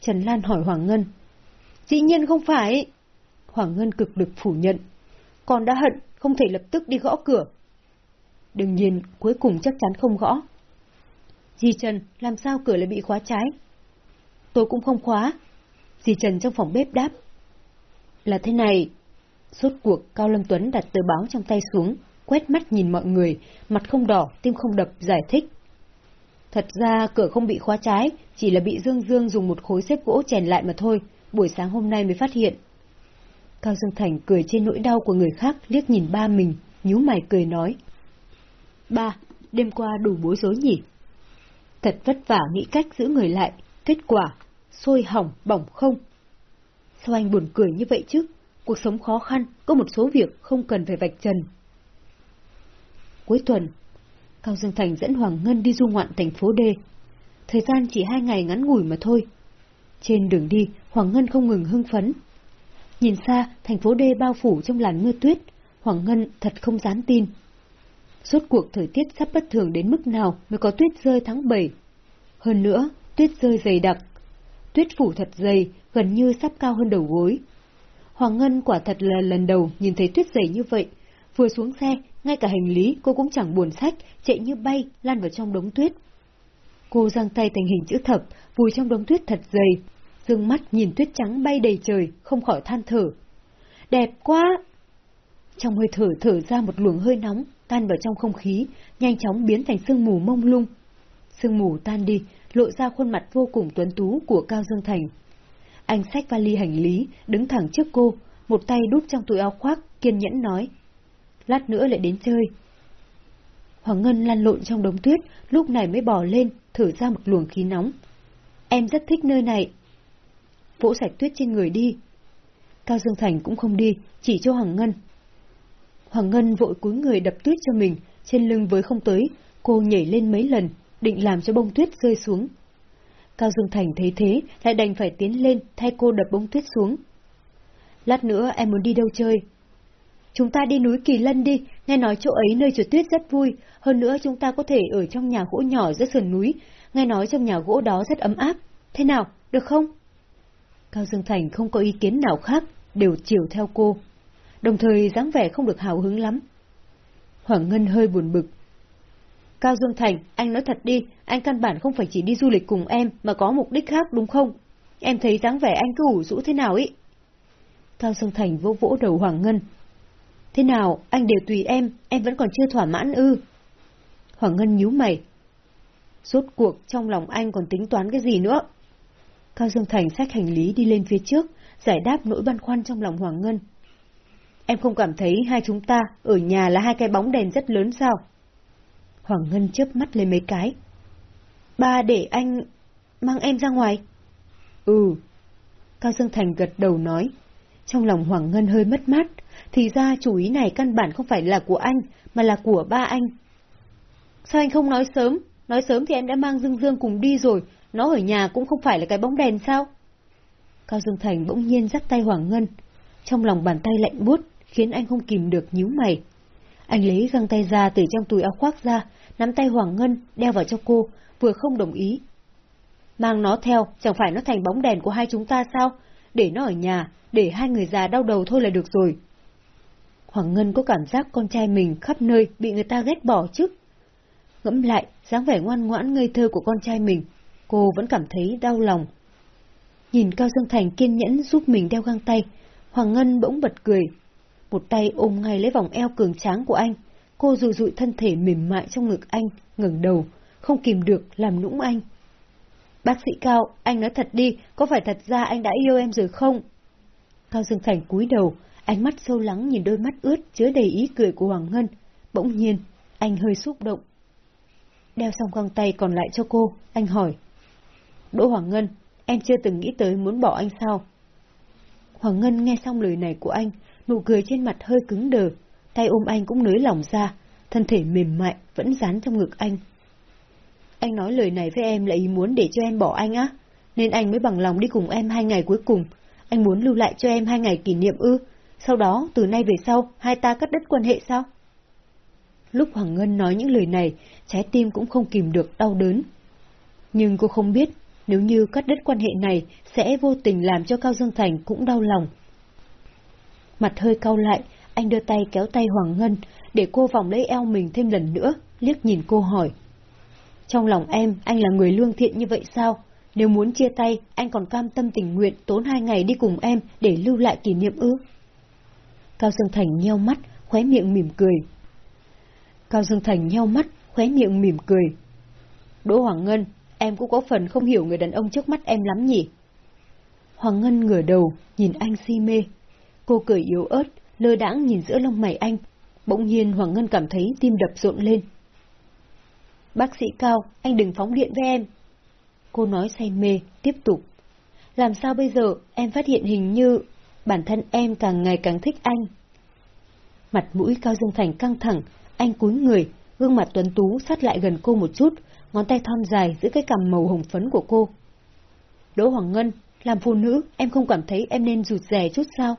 Trần Lan hỏi Hoàng Ngân. Dĩ nhiên không phải. Hoàng Ngân cực lực phủ nhận. Con đã hận, không thể lập tức đi gõ cửa. Đương nhiên, cuối cùng chắc chắn không gõ. Di Trần, làm sao cửa lại bị khóa trái? Tôi cũng không khóa. Di Trần trong phòng bếp đáp. Là thế này. Suốt cuộc, Cao Lâm Tuấn đặt tờ báo trong tay xuống, quét mắt nhìn mọi người, mặt không đỏ, tim không đập, giải thích. Thật ra cửa không bị khóa trái, chỉ là bị Dương Dương dùng một khối xếp gỗ chèn lại mà thôi, buổi sáng hôm nay mới phát hiện. Cao Dương Thành cười trên nỗi đau của người khác liếc nhìn ba mình, nhíu mày cười nói. Ba, đêm qua đủ bối rối nhỉ? Thật vất vả nghĩ cách giữ người lại, kết quả, sôi hỏng, bỏng không. Sao anh buồn cười như vậy chứ? Cuộc sống khó khăn, có một số việc không cần phải vạch trần. Cuối tuần, Cao Dương Thành dẫn Hoàng Ngân đi du ngoạn thành phố D. Thời gian chỉ hai ngày ngắn ngủi mà thôi. Trên đường đi, Hoàng Ngân không ngừng hưng phấn. Nhìn xa, thành phố D bao phủ trong làn mưa tuyết, Hoàng Ngân thật không dám tin. Suốt cuộc thời tiết sắp bất thường đến mức nào mới có tuyết rơi tháng 7. Hơn nữa, tuyết rơi dày đặc. Tuyết phủ thật dày, gần như sắp cao hơn đầu gối. Hoàng Ngân quả thật là lần đầu nhìn thấy tuyết dày như vậy. Vừa xuống xe, ngay cả hành lý cô cũng chẳng buồn sách, chạy như bay, lan vào trong đống tuyết. Cô giang tay thành hình chữ thập, vùi trong đống tuyết thật dày, dương mắt nhìn tuyết trắng bay đầy trời, không khỏi than thở. Đẹp quá! Trong hơi thở thở ra một luồng hơi nóng, tan vào trong không khí, nhanh chóng biến thành sương mù mông lung. Sương mù tan đi, lộ ra khuôn mặt vô cùng tuấn tú của Cao Dương Thành. Anh xách vali hành lý, đứng thẳng trước cô, một tay đút trong túi áo khoác, kiên nhẫn nói. Lát nữa lại đến chơi. Hoàng Ngân lăn lộn trong đống tuyết, lúc này mới bỏ lên, thở ra một luồng khí nóng. Em rất thích nơi này. Vỗ sạch tuyết trên người đi. Cao Dương Thành cũng không đi, chỉ cho Hoàng Ngân. Hoàng Ngân vội cúi người đập tuyết cho mình, trên lưng với không tới, cô nhảy lên mấy lần, định làm cho bông tuyết rơi xuống. Cao Dương Thành thấy thế, lại đành phải tiến lên thay cô đập bông tuyết xuống. Lát nữa em muốn đi đâu chơi? chúng ta đi núi Kỳ Lân đi, nghe nói chỗ ấy nơi trượt tuyết rất vui, hơn nữa chúng ta có thể ở trong nhà gỗ nhỏ giữa sườn núi, nghe nói trong nhà gỗ đó rất ấm áp. Thế nào, được không? Cao Dương Thành không có ý kiến nào khác, đều chiều theo cô. Đồng thời dáng vẻ không được hào hứng lắm. Hoàng Ngân hơi buồn bực. Cao Dương Thành, anh nói thật đi, anh căn bản không phải chỉ đi du lịch cùng em mà có mục đích khác đúng không? Em thấy dáng vẻ anh cứ ủ rũ thế nào ý? Cao Dương Thành vỗ vỗ đầu Hoàng Ngân. Thế nào, anh đều tùy em, em vẫn còn chưa thỏa mãn ư? Hoàng Ngân nhíu mày. Rốt cuộc trong lòng anh còn tính toán cái gì nữa? Cao Dương Thành xách hành lý đi lên phía trước, giải đáp nỗi băn khoăn trong lòng Hoàng Ngân. Em không cảm thấy hai chúng ta ở nhà là hai cái bóng đèn rất lớn sao? Hoàng Ngân chớp mắt lên mấy cái. Ba để anh mang em ra ngoài. Ừ. Cao Dương Thành gật đầu nói. Trong lòng Hoàng Ngân hơi mất mát, thì ra chủ ý này căn bản không phải là của anh, mà là của ba anh. Sao anh không nói sớm? Nói sớm thì em đã mang Dương Dương cùng đi rồi, nó ở nhà cũng không phải là cái bóng đèn sao? Cao Dương Thành bỗng nhiên dắt tay Hoàng Ngân. Trong lòng bàn tay lạnh buốt, khiến anh không kìm được nhíu mày. Anh lấy găng tay ra từ trong túi áo khoác ra, nắm tay Hoàng Ngân, đeo vào cho cô, vừa không đồng ý. Mang nó theo, chẳng phải nó thành bóng đèn của hai chúng ta sao? Để nó ở nhà, để hai người già đau đầu thôi là được rồi. Hoàng Ngân có cảm giác con trai mình khắp nơi bị người ta ghét bỏ chứ. Ngẫm lại, dáng vẻ ngoan ngoãn ngây thơ của con trai mình, cô vẫn cảm thấy đau lòng. Nhìn Cao Dương Thành kiên nhẫn giúp mình đeo găng tay, Hoàng Ngân bỗng bật cười. Một tay ôm ngay lấy vòng eo cường tráng của anh, cô rụi rụi thân thể mềm mại trong ngực anh, ngẩng đầu, không kìm được làm nũng anh. Bác sĩ Cao, anh nói thật đi, có phải thật ra anh đã yêu em rồi không? Cao Dương Thành cúi đầu, ánh mắt sâu lắng nhìn đôi mắt ướt chứa đầy ý cười của Hoàng Ngân. Bỗng nhiên, anh hơi xúc động. Đeo xong găng tay còn lại cho cô, anh hỏi. Đỗ Hoàng Ngân, em chưa từng nghĩ tới muốn bỏ anh sao? Hoàng Ngân nghe xong lời này của anh, nụ cười trên mặt hơi cứng đờ, tay ôm anh cũng nới lỏng ra, thân thể mềm mại vẫn dán trong ngực anh. Anh nói lời này với em là ý muốn để cho em bỏ anh á, nên anh mới bằng lòng đi cùng em hai ngày cuối cùng. Anh muốn lưu lại cho em hai ngày kỷ niệm ư, sau đó từ nay về sau hai ta cắt đứt quan hệ sao? Lúc Hoàng Ngân nói những lời này, trái tim cũng không kìm được đau đớn. Nhưng cô không biết, nếu như cắt đứt quan hệ này, sẽ vô tình làm cho Cao Dương Thành cũng đau lòng. Mặt hơi cau lại, anh đưa tay kéo tay Hoàng Ngân, để cô vòng lấy eo mình thêm lần nữa, liếc nhìn cô hỏi. Trong lòng em, anh là người lương thiện như vậy sao? Nếu muốn chia tay, anh còn cam tâm tình nguyện tốn hai ngày đi cùng em để lưu lại kỷ niệm ư? Cao Dương Thành nheo mắt, khóe miệng mỉm cười. Cao Dương Thành nheo mắt, khóe miệng mỉm cười. Đỗ Hoàng Ngân, em cũng có phần không hiểu người đàn ông trước mắt em lắm nhỉ? Hoàng Ngân ngửa đầu, nhìn anh si mê. Cô cười yếu ớt, lơ đãng nhìn giữa lông mày anh. Bỗng nhiên Hoàng Ngân cảm thấy tim đập rộn lên. Bác sĩ Cao, anh đừng phóng điện với em. Cô nói say mê, tiếp tục. Làm sao bây giờ em phát hiện hình như bản thân em càng ngày càng thích anh. Mặt mũi Cao Dương Thành căng thẳng, anh cúi người, gương mặt tuấn tú sát lại gần cô một chút, ngón tay thon dài giữ cái cằm màu hồng phấn của cô. Đỗ Hoàng Ngân, làm phụ nữ, em không cảm thấy em nên rụt rè chút sao?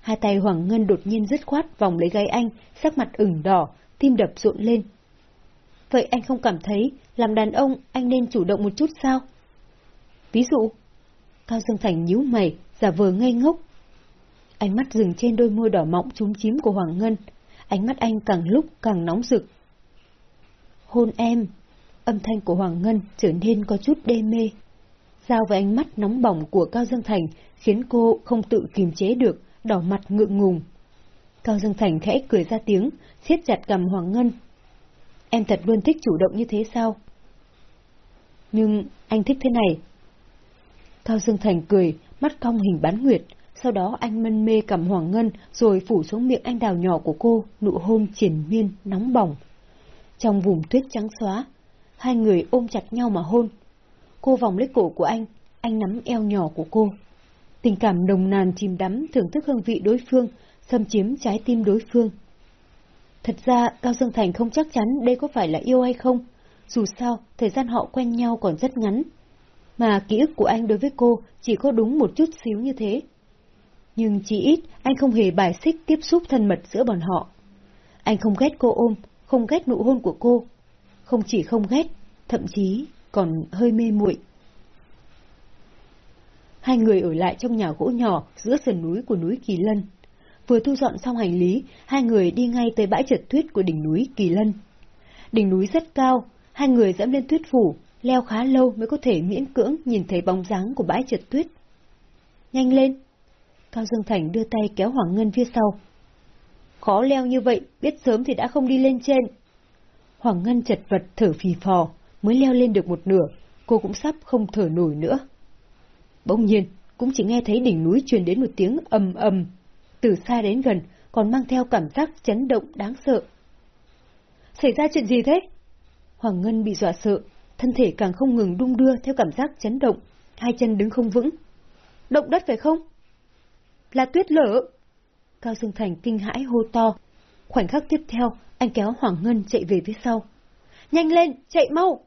Hai tay Hoàng Ngân đột nhiên dứt khoát vòng lấy gáy anh, sắc mặt ửng đỏ, tim đập rộn lên. Vậy anh không cảm thấy, làm đàn ông, anh nên chủ động một chút sao? Ví dụ, Cao Dương Thành nhíu mày, giả vờ ngây ngốc. Ánh mắt dừng trên đôi môi đỏ mọng trúng chím của Hoàng Ngân, ánh mắt anh càng lúc càng nóng rực. Hôn em, âm thanh của Hoàng Ngân trở nên có chút đê mê. Giao với ánh mắt nóng bỏng của Cao Dương Thành khiến cô không tự kiềm chế được, đỏ mặt ngượng ngùng. Cao Dương Thành khẽ cười ra tiếng, siết chặt cầm Hoàng Ngân. Em thật luôn thích chủ động như thế sao? Nhưng anh thích thế này. Cao Dương Thành cười, mắt cong hình bán nguyệt, sau đó anh mân mê cầm Hoàng Ngân rồi phủ xuống miệng anh đào nhỏ của cô, nụ hôn triển miên, nóng bỏng. Trong vùng tuyết trắng xóa, hai người ôm chặt nhau mà hôn. Cô vòng lấy cổ của anh, anh nắm eo nhỏ của cô. Tình cảm nồng nàn chìm đắm thưởng thức hương vị đối phương, xâm chiếm trái tim đối phương. Thật ra, Cao Dương Thành không chắc chắn đây có phải là yêu hay không. Dù sao, thời gian họ quen nhau còn rất ngắn. Mà ký ức của anh đối với cô chỉ có đúng một chút xíu như thế. nhưng chỉ ít anh không hề bài xích tiếp xúc thân mật giữa bọn họ. Anh không ghét cô ôm, không ghét nụ hôn của cô. Không chỉ không ghét, thậm chí còn hơi mê muội. Hai người ở lại trong nhà gỗ nhỏ giữa sườn núi của núi Kỳ Lân. Vừa thu dọn xong hành lý, hai người đi ngay tới bãi trượt tuyết của đỉnh núi Kỳ Lân. Đỉnh núi rất cao, hai người dẫm lên tuyết phủ, leo khá lâu mới có thể miễn cưỡng nhìn thấy bóng dáng của bãi trượt tuyết. Nhanh lên! Cao Dương Thành đưa tay kéo Hoàng Ngân phía sau. Khó leo như vậy, biết sớm thì đã không đi lên trên. Hoàng Ngân chật vật thở phì phò, mới leo lên được một nửa, cô cũng sắp không thở nổi nữa. Bỗng nhiên, cũng chỉ nghe thấy đỉnh núi truyền đến một tiếng ầm ầm, từ xa đến gần, còn mang theo cảm giác chấn động đáng sợ. Xảy ra chuyện gì thế? Hoàng Ngân bị dọa sợ, thân thể càng không ngừng đung đưa theo cảm giác chấn động, hai chân đứng không vững. Động đất phải không? Là tuyết lở! Cao Dương Thành kinh hãi hô to. Khoảnh khắc tiếp theo, anh kéo Hoàng Ngân chạy về phía sau. Nhanh lên, chạy mau!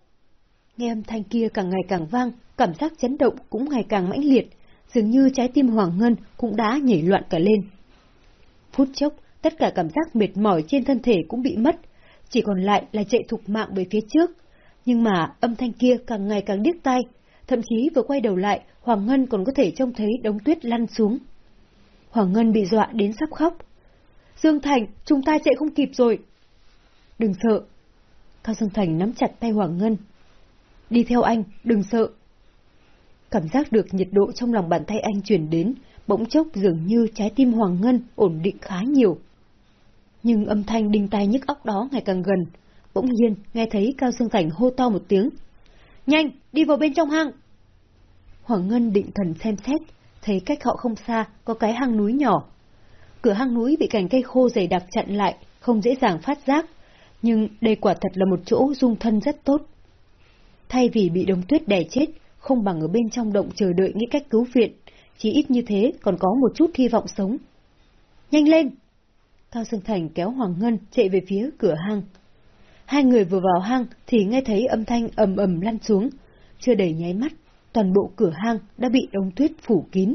Nghe âm thanh kia càng ngày càng vang, cảm giác chấn động cũng ngày càng mãnh liệt, dường như trái tim Hoàng Ngân cũng đã nhảy loạn cả lên. Phút chốc, tất cả cảm giác mệt mỏi trên thân thể cũng bị mất, chỉ còn lại là chạy thục mạng về phía trước. Nhưng mà âm thanh kia càng ngày càng điếc tai, thậm chí vừa quay đầu lại, Hoàng Ngân còn có thể trông thấy đống tuyết lăn xuống. Hoàng Ngân bị dọa đến sắp khóc. Dương Thành, chúng ta chạy không kịp rồi. Đừng sợ. Cao Dương Thành nắm chặt tay Hoàng Ngân. Đi theo anh, đừng sợ. Cảm giác được nhiệt độ trong lòng bàn tay anh chuyển đến, bỗng chốc dường như trái tim Hoàng Ngân ổn định khá nhiều. Nhưng âm thanh đinh tai nhức óc đó ngày càng gần, bỗng nhiên nghe thấy Cao Dương Cảnh hô to một tiếng. Nhanh, đi vào bên trong hang! Hoàng Ngân định thần xem xét, thấy cách họ không xa có cái hang núi nhỏ. Cửa hang núi bị cành cây khô dày đặc chặn lại, không dễ dàng phát giác, nhưng đây quả thật là một chỗ dung thân rất tốt. Thay vì bị đống tuyết đè chết, không bằng ở bên trong động chờ đợi nghĩ cách cứu viện, chỉ ít như thế còn có một chút hy vọng sống. Nhanh lên! Cao Sương Thành kéo Hoàng Ngân chạy về phía cửa hang. Hai người vừa vào hang thì nghe thấy âm thanh ầm ầm lăn xuống, chưa đầy nháy mắt, toàn bộ cửa hang đã bị đống tuyết phủ kín.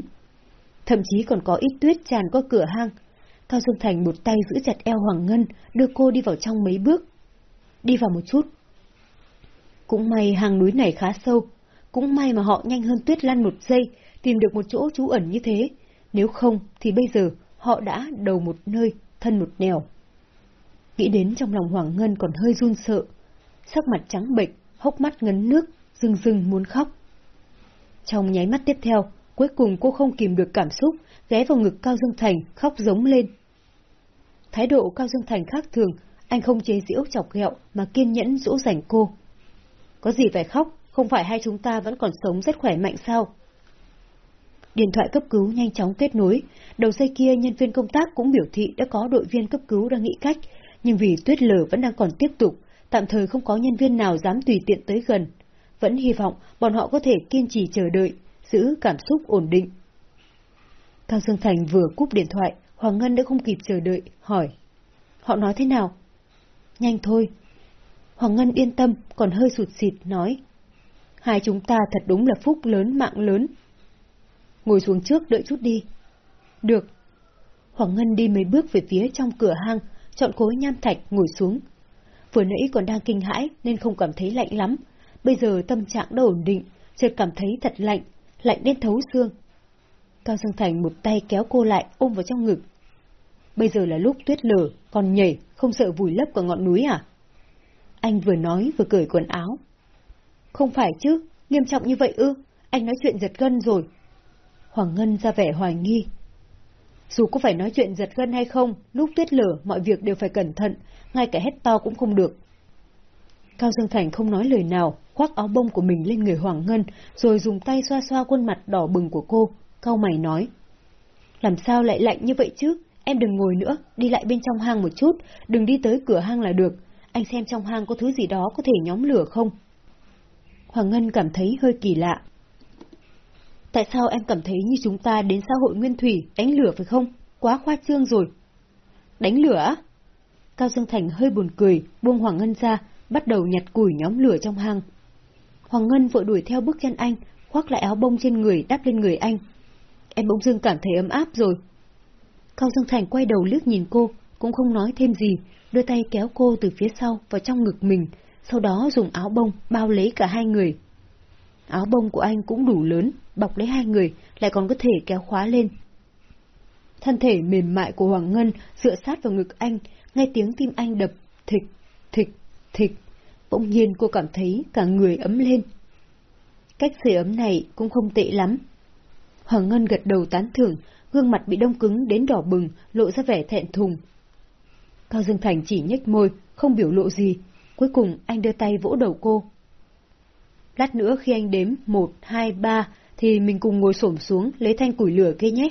Thậm chí còn có ít tuyết tràn qua cửa hang. Cao Dương Thành một tay giữ chặt eo Hoàng Ngân, đưa cô đi vào trong mấy bước. Đi vào một chút. Cũng may hang núi này khá sâu, cũng may mà họ nhanh hơn tuyết lăn một giây, tìm được một chỗ trú ẩn như thế. Nếu không, thì bây giờ họ đã đầu một nơi, thân một nẻo. Nghĩ đến trong lòng Hoàng Ngân còn hơi run sợ, sắc mặt trắng bệch, hốc mắt ngấn nước, rưng rưng muốn khóc. Trong nháy mắt tiếp theo, cuối cùng cô không kìm được cảm xúc, ghé vào ngực Cao Dương Thành, khóc giống lên. Thái độ Cao Dương Thành khác thường, anh không chế giễu chọc ghẹo mà kiên nhẫn dỗ dành cô. Có gì phải khóc, không phải hai chúng ta vẫn còn sống rất khỏe mạnh sao? Điện thoại cấp cứu nhanh chóng kết nối, đầu dây kia nhân viên công tác cũng biểu thị đã có đội viên cấp cứu đang nghĩ cách, nhưng vì tuyết lở vẫn đang còn tiếp tục, tạm thời không có nhân viên nào dám tùy tiện tới gần. Vẫn hy vọng bọn họ có thể kiên trì chờ đợi, giữ cảm xúc ổn định. Cao Dương Thành vừa cúp điện thoại, Hoàng Ngân đã không kịp chờ đợi, hỏi. Họ nói thế nào? Nhanh thôi. Hoàng Ngân yên tâm, còn hơi sụt xịt, nói. Hai chúng ta thật đúng là phúc lớn mạng lớn. Ngồi xuống trước đợi chút đi. Được. Hoàng Ngân đi mấy bước về phía trong cửa hang, chọn cối nham thạch ngồi xuống. Vừa nãy còn đang kinh hãi nên không cảm thấy lạnh lắm. Bây giờ tâm trạng đã ổn định, chợt cảm thấy thật lạnh, lạnh đến thấu xương. Cao Dương Thành một tay kéo cô lại ôm vào trong ngực. Bây giờ là lúc tuyết lở, còn nhảy, không sợ vùi lấp cả ngọn núi à? Anh vừa nói vừa cởi quần áo. Không phải chứ, nghiêm trọng như vậy ư, anh nói chuyện giật gân rồi. Hoàng Ngân ra vẻ hoài nghi. Dù có phải nói chuyện giật gân hay không, lúc tuyết lửa mọi việc đều phải cẩn thận, ngay cả hét to cũng không được. Cao Dương Thành không nói lời nào, khoác áo bông của mình lên người Hoàng Ngân, rồi dùng tay xoa xoa khuôn mặt đỏ bừng của cô, cau mày nói. Làm sao lại lạnh như vậy chứ? Em đừng ngồi nữa, đi lại bên trong hang một chút, đừng đi tới cửa hang là được. Anh xem trong hang có thứ gì đó có thể nhóm lửa không? Hoàng Ngân cảm thấy hơi kỳ lạ. Tại sao em cảm thấy như chúng ta đến xã hội nguyên thủy đánh lửa phải không? Quá khoa trương rồi. Đánh lửa á? Cao Dương Thành hơi buồn cười, buông Hoàng Ngân ra, bắt đầu nhặt củi nhóm lửa trong hang. Hoàng Ngân vội đuổi theo bước chân anh, khoác lại áo bông trên người đắp lên người anh. em bỗng dưng cảm thấy ấm áp rồi. Cao Dương Thành quay đầu liếc nhìn cô, cũng không nói thêm gì, đưa tay kéo cô từ phía sau vào trong ngực mình, sau đó dùng áo bông bao lấy cả hai người. Áo bông của anh cũng đủ lớn, bọc lấy hai người, lại còn có thể kéo khóa lên. Thân thể mềm mại của Hoàng Ngân dựa sát vào ngực anh, nghe tiếng tim anh đập, thịch, thịch, thịch. Bỗng nhiên cô cảm thấy cả người ấm lên. Cách sưởi ấm này cũng không tệ lắm. Hoàng Ngân gật đầu tán thưởng, gương mặt bị đông cứng đến đỏ bừng, lộ ra vẻ thẹn thùng. Cao Dương Thành chỉ nhếch môi, không biểu lộ gì. Cuối cùng anh đưa tay vỗ đầu cô. Lát nữa khi anh đếm một, hai, ba, thì mình cùng ngồi xổm xuống lấy thanh củi lửa kia nhé.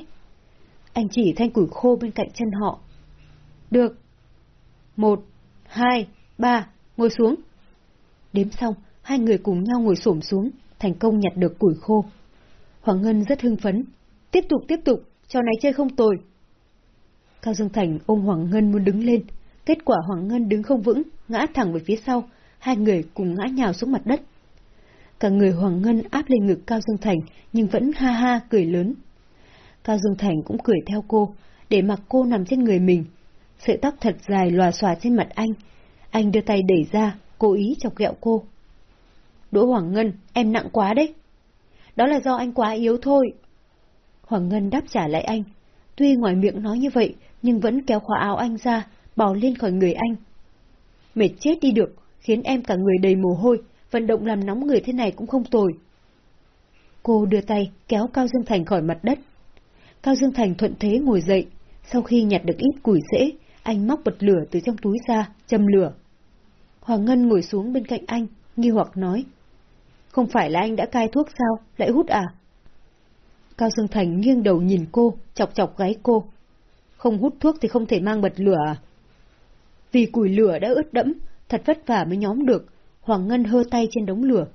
Anh chỉ thanh củi khô bên cạnh chân họ. Được. Một, hai, ba, ngồi xuống. Đếm xong, hai người cùng nhau ngồi xổm xuống, thành công nhặt được củi khô. Hoàng Ngân rất hưng phấn. Tiếp tục, tiếp tục, trò này chơi không tồi. Cao Dương Thành ôm Hoàng Ngân muốn đứng lên. Kết quả Hoàng Ngân đứng không vững, ngã thẳng về phía sau, hai người cùng ngã nhào xuống mặt đất. Cả người Hoàng Ngân áp lên ngực Cao Dương Thành, nhưng vẫn ha ha cười lớn. Cao Dương Thành cũng cười theo cô, để mặc cô nằm trên người mình. Sợi tóc thật dài lòa xòa trên mặt anh. Anh đưa tay đẩy ra, cố ý chọc ghẹo cô. Đỗ Hoàng Ngân, em nặng quá đấy. Đó là do anh quá yếu thôi. Hoàng Ngân đáp trả lại anh. Tuy ngoài miệng nói như vậy, nhưng vẫn kéo khóa áo anh ra, bò lên khỏi người anh. Mệt chết đi được, khiến em cả người đầy mồ hôi, vận động làm nóng người thế này cũng không tồi. Cô đưa tay kéo Cao Dương Thành khỏi mặt đất. Cao Dương Thành thuận thế ngồi dậy, sau khi nhặt được ít củi rễ, anh móc bật lửa từ trong túi ra, châm lửa. Hoàng Ngân ngồi xuống bên cạnh anh, nghi hoặc nói. Không phải là anh đã cai thuốc sao, lại hút à? Cao Dương Thành nghiêng đầu nhìn cô, chọc chọc gáy cô. Không hút thuốc thì không thể mang bật lửa à? Vì củi lửa đã ướt đẫm, thật vất vả mới nhóm được, Hoàng Ngân hơ tay trên đống lửa.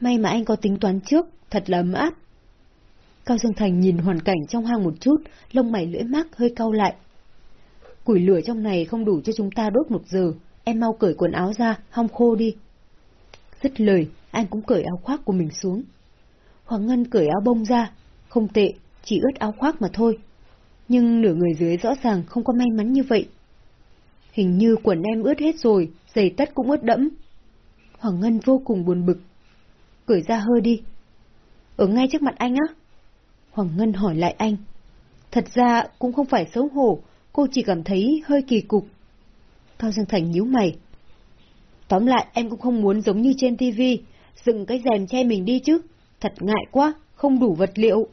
May mà anh có tính toán trước, thật là ấm áp. Cao Dương Thành nhìn hoàn cảnh trong hang một chút, lông mày lưỡi mắc hơi cau lại. Củi lửa trong này không đủ cho chúng ta đốt một giờ, em mau cởi quần áo ra, hong khô đi. Dứt lời, anh cũng cởi áo khoác của mình xuống. Hoàng Ngân cởi áo bông ra, không tệ, chỉ ướt áo khoác mà thôi. Nhưng nửa người dưới rõ ràng không có may mắn như vậy. Hình như quần em ướt hết rồi, giày tất cũng ướt đẫm. Hoàng Ngân vô cùng buồn bực. Cởi ra hơi đi. Ở ngay trước mặt anh á? Hoàng Ngân hỏi lại anh. Thật ra cũng không phải xấu hổ, cô chỉ cảm thấy hơi kỳ cục. Cao Dương Thành nhíu mày. Tóm lại em cũng không muốn giống như trên tivi, dựng cái rèm che mình đi chứ. Thật ngại quá, không đủ vật liệu.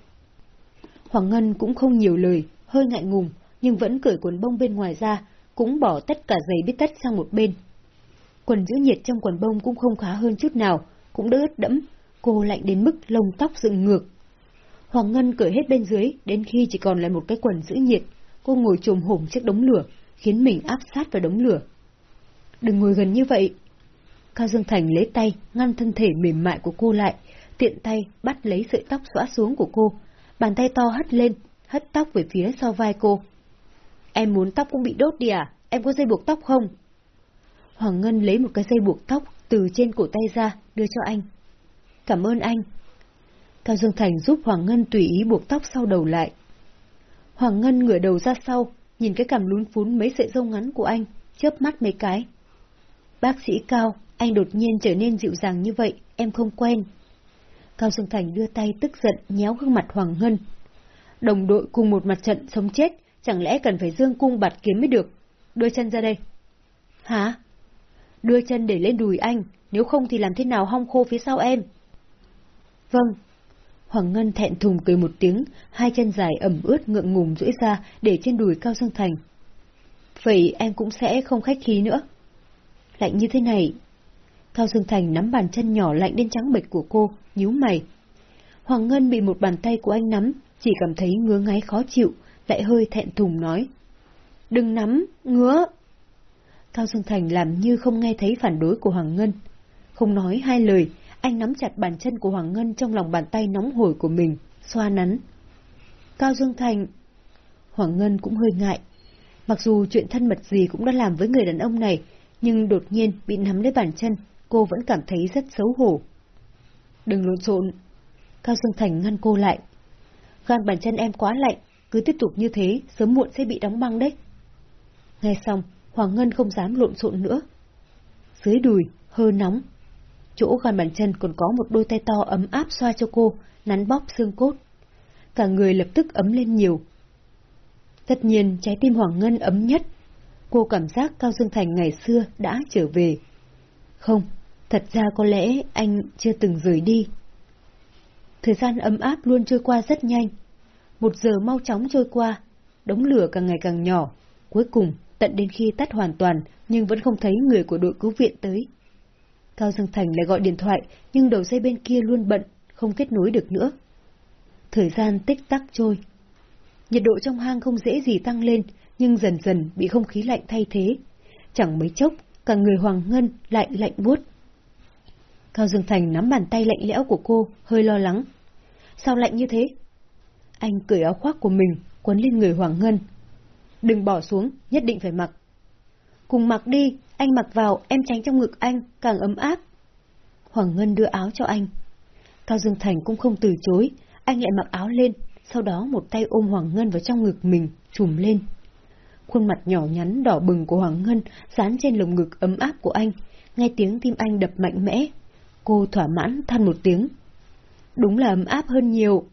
Hoàng Ngân cũng không nhiều lời, hơi ngại ngùng, nhưng vẫn cởi quần bông bên ngoài ra, cũng bỏ tất cả giày bít tất sang một bên. Quần giữ nhiệt trong quần bông cũng không khá hơn chút nào, cũng đỡ ướt đẫm, cô lạnh đến mức lông tóc dựng ngược. Hoàng Ngân cởi hết bên dưới, đến khi chỉ còn lại một cái quần giữ nhiệt, cô ngồi trồm hổm trước đống lửa, khiến mình áp sát vào đống lửa. Đừng ngồi gần như vậy. Cao Dương Thành lấy tay, ngăn thân thể mềm mại của cô lại, tiện tay bắt lấy sợi tóc xõa xuống của cô, bàn tay to hất lên, hất tóc về phía sau vai cô. Em muốn tóc cũng bị đốt đi à? Em có dây buộc tóc không? Hoàng Ngân lấy một cái dây buộc tóc từ trên cổ tay ra, đưa cho anh. Cảm ơn anh. Cao Dương Thành giúp Hoàng Ngân tùy ý buộc tóc sau đầu lại. Hoàng Ngân ngửa đầu ra sau, nhìn cái cằm lún phún mấy sợi râu ngắn của anh, chớp mắt mấy cái. Bác sĩ Cao, anh đột nhiên trở nên dịu dàng như vậy, em không quen. Cao Dương Thành đưa tay tức giận nhéo gương mặt Hoàng Ngân. Đồng đội cùng một mặt trận sống chết, chẳng lẽ cần phải dương cung bạt kiếm mới được? Đưa chân ra đây. Hả? Đưa chân để lên đùi anh, nếu không thì làm thế nào hong khô phía sau em? Vâng. Hoàng Ngân thẹn thùng cười một tiếng, hai chân dài ẩm ướt ngượng ngùng duỗi ra để trên đùi Cao Dương Thành. Vậy em cũng sẽ không khách khí nữa. Lạnh như thế này. Cao Dương Thành nắm bàn chân nhỏ lạnh đến trắng bệch của cô, nhíu mày. Hoàng Ngân bị một bàn tay của anh nắm, chỉ cảm thấy ngứa ngáy khó chịu, lại hơi thẹn thùng nói. Đừng nắm, ngứa. Cao Dương Thành làm như không nghe thấy phản đối của Hoàng Ngân. Không nói hai lời, anh nắm chặt bàn chân của Hoàng Ngân trong lòng bàn tay nóng hổi của mình, xoa nắn. Cao Dương Thành... Hoàng Ngân cũng hơi ngại. Mặc dù chuyện thân mật gì cũng đã làm với người đàn ông này, nhưng đột nhiên bị nắm lấy bàn chân, cô vẫn cảm thấy rất xấu hổ. Đừng lộn xộn. Cao Dương Thành ngăn cô lại. gan bàn chân em quá lạnh, cứ tiếp tục như thế, sớm muộn sẽ bị đóng băng đấy. Nghe xong, Hoàng Ngân không dám lộn xộn nữa. Dưới đùi, hơ nóng. Chỗ gần bàn chân còn có một đôi tay to ấm áp xoa cho cô, nắn bóp xương cốt. Cả người lập tức ấm lên nhiều. Tất nhiên, trái tim Hoàng Ngân ấm nhất. Cô cảm giác Cao Dương Thành ngày xưa đã trở về. Không, thật ra có lẽ anh chưa từng rời đi. Thời gian ấm áp luôn trôi qua rất nhanh. Một giờ mau chóng trôi qua, đống lửa càng ngày càng nhỏ. Cuối cùng, tận đến khi tắt hoàn toàn, nhưng vẫn không thấy người của đội cứu viện tới. Cao Dương Thành lại gọi điện thoại, nhưng đầu dây bên kia luôn bận, không kết nối được nữa. Thời gian tích tắc trôi. Nhiệt độ trong hang không dễ gì tăng lên, nhưng dần dần bị không khí lạnh thay thế. Chẳng mấy chốc, cả người Hoàng Ngân lại lạnh buốt. Cao Dương Thành nắm bàn tay lạnh lẽo của cô, hơi lo lắng. Sao lạnh như thế? Anh cởi áo khoác của mình, quấn lên người Hoàng Ngân. Đừng bỏ xuống, nhất định phải mặc. Cùng mặc đi, anh mặc vào, em tránh trong ngực anh, càng ấm áp. Hoàng Ngân đưa áo cho anh. Cao Dương Thành cũng không từ chối, anh lại mặc áo lên, sau đó một tay ôm Hoàng Ngân vào trong ngực mình, trùm lên. Khuôn mặt nhỏ nhắn đỏ bừng của Hoàng Ngân dán trên lồng ngực ấm áp của anh, nghe tiếng tim anh đập mạnh mẽ. Cô thỏa mãn than một tiếng. Đúng là ấm áp hơn nhiều.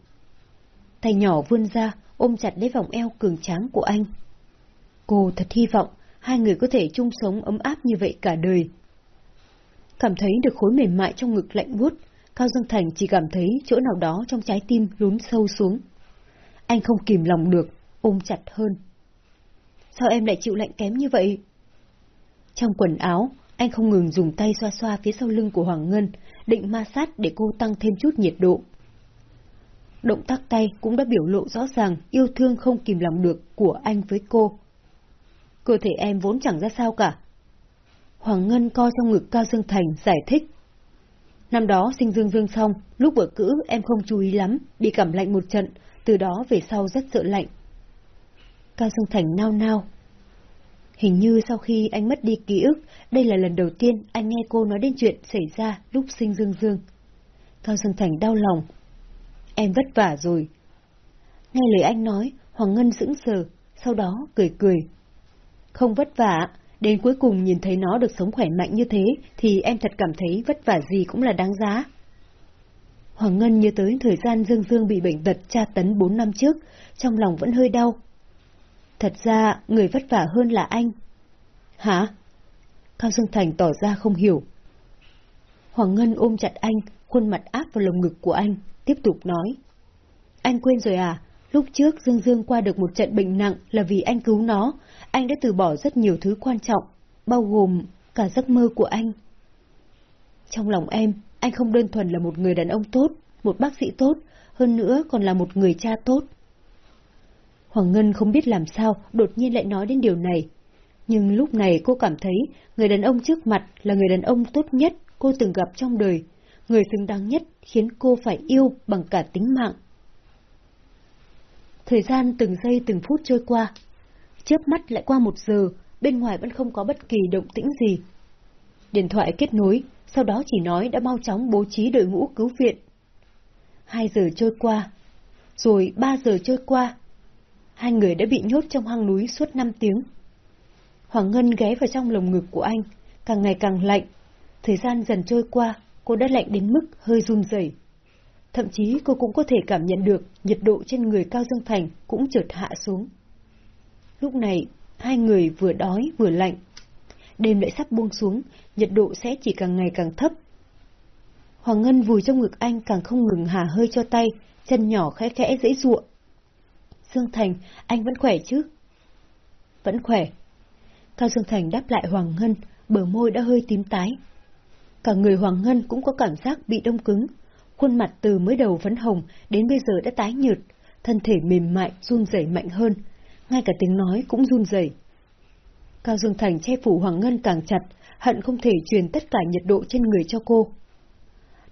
Tay nhỏ vươn ra, ôm chặt lấy vòng eo cường tráng của anh. Cô thật hy vọng hai người có thể chung sống ấm áp như vậy cả đời. Cảm thấy được khối mềm mại trong ngực lạnh buốt, Cao Dương Thành chỉ cảm thấy chỗ nào đó trong trái tim lún sâu xuống. Anh không kìm lòng được, ôm chặt hơn. Sao em lại chịu lạnh kém như vậy? Trong quần áo, anh không ngừng dùng tay xoa xoa phía sau lưng của Hoàng Ngân, định ma sát để cô tăng thêm chút nhiệt độ. Động tác tay cũng đã biểu lộ rõ ràng yêu thương không kìm lòng được của anh với cô. Cơ thể em vốn chẳng ra sao cả. Hoàng Ngân co trong ngực Cao Dương Thành giải thích. Năm đó sinh dương dương xong, lúc vừa cữ em không chú ý lắm, bị cảm lạnh một trận, từ đó về sau rất sợ lạnh. Cao Dương Thành nao nao. Hình như sau khi anh mất đi ký ức, đây là lần đầu tiên anh nghe cô nói đến chuyện xảy ra lúc sinh dương dương. Cao Dương Thành đau lòng. Em vất vả rồi. Nghe lời anh nói, Hoàng Ngân sững sờ, sau đó cười cười. Không vất vả, đến cuối cùng nhìn thấy nó được sống khỏe mạnh như thế, thì em thật cảm thấy vất vả gì cũng là đáng giá. Hoàng Ngân nhớ tới thời gian Dương Dương bị bệnh tật tra tấn 4 năm trước, trong lòng vẫn hơi đau. Thật ra, người vất vả hơn là anh. Hả? Cao Dương Thành tỏ ra không hiểu. Hoàng Ngân ôm chặt anh, khuôn mặt áp vào lồng ngực của anh, tiếp tục nói. Anh quên rồi à, lúc trước Dương Dương qua được một trận bệnh nặng là vì anh cứu nó, anh đã từ bỏ rất nhiều thứ quan trọng, bao gồm cả giấc mơ của anh. Trong lòng em, anh không đơn thuần là một người đàn ông tốt, một bác sĩ tốt, hơn nữa còn là một người cha tốt. Hoàng Ngân không biết làm sao đột nhiên lại nói đến điều này. Nhưng lúc này cô cảm thấy người đàn ông trước mặt là người đàn ông tốt nhất cô từng gặp trong đời, người xứng đáng nhất khiến cô phải yêu bằng cả tính mạng. Thời gian từng giây từng phút trôi qua. Chớp mắt lại qua một giờ, bên ngoài vẫn không có bất kỳ động tĩnh gì. Điện thoại kết nối, sau đó chỉ nói đã mau chóng bố trí đội ngũ cứu viện. Hai giờ trôi qua, rồi ba giờ trôi qua. Hai người đã bị nhốt trong hang núi suốt năm tiếng. Hoàng Ngân ghé vào trong lồng ngực của anh, càng ngày càng lạnh. Thời gian dần trôi qua, cô đã lạnh đến mức hơi run rẩy. Thậm chí cô cũng có thể cảm nhận được nhiệt độ trên người Cao Dương Thành cũng chợt hạ xuống. Lúc này, hai người vừa đói vừa lạnh. Đêm lại sắp buông xuống, nhiệt độ sẽ chỉ càng ngày càng thấp. Hoàng Ngân vùi trong ngực anh càng không ngừng hà hơi cho tay, chân nhỏ khẽ khẽ dễ ruộng. Dương Thành, anh vẫn khỏe chứ? Vẫn khỏe. Cao Dương Thành đáp lại Hoàng Ngân, bờ môi đã hơi tím tái. Cả người Hoàng Ngân cũng có cảm giác bị đông cứng, khuôn mặt từ mới đầu vẫn hồng đến bây giờ đã tái nhợt, thân thể mềm mại run rẩy mạnh hơn, ngay cả tiếng nói cũng run rẩy. Cao Dương Thành che phủ Hoàng Ngân càng chặt, hận không thể truyền tất cả nhiệt độ trên người cho cô.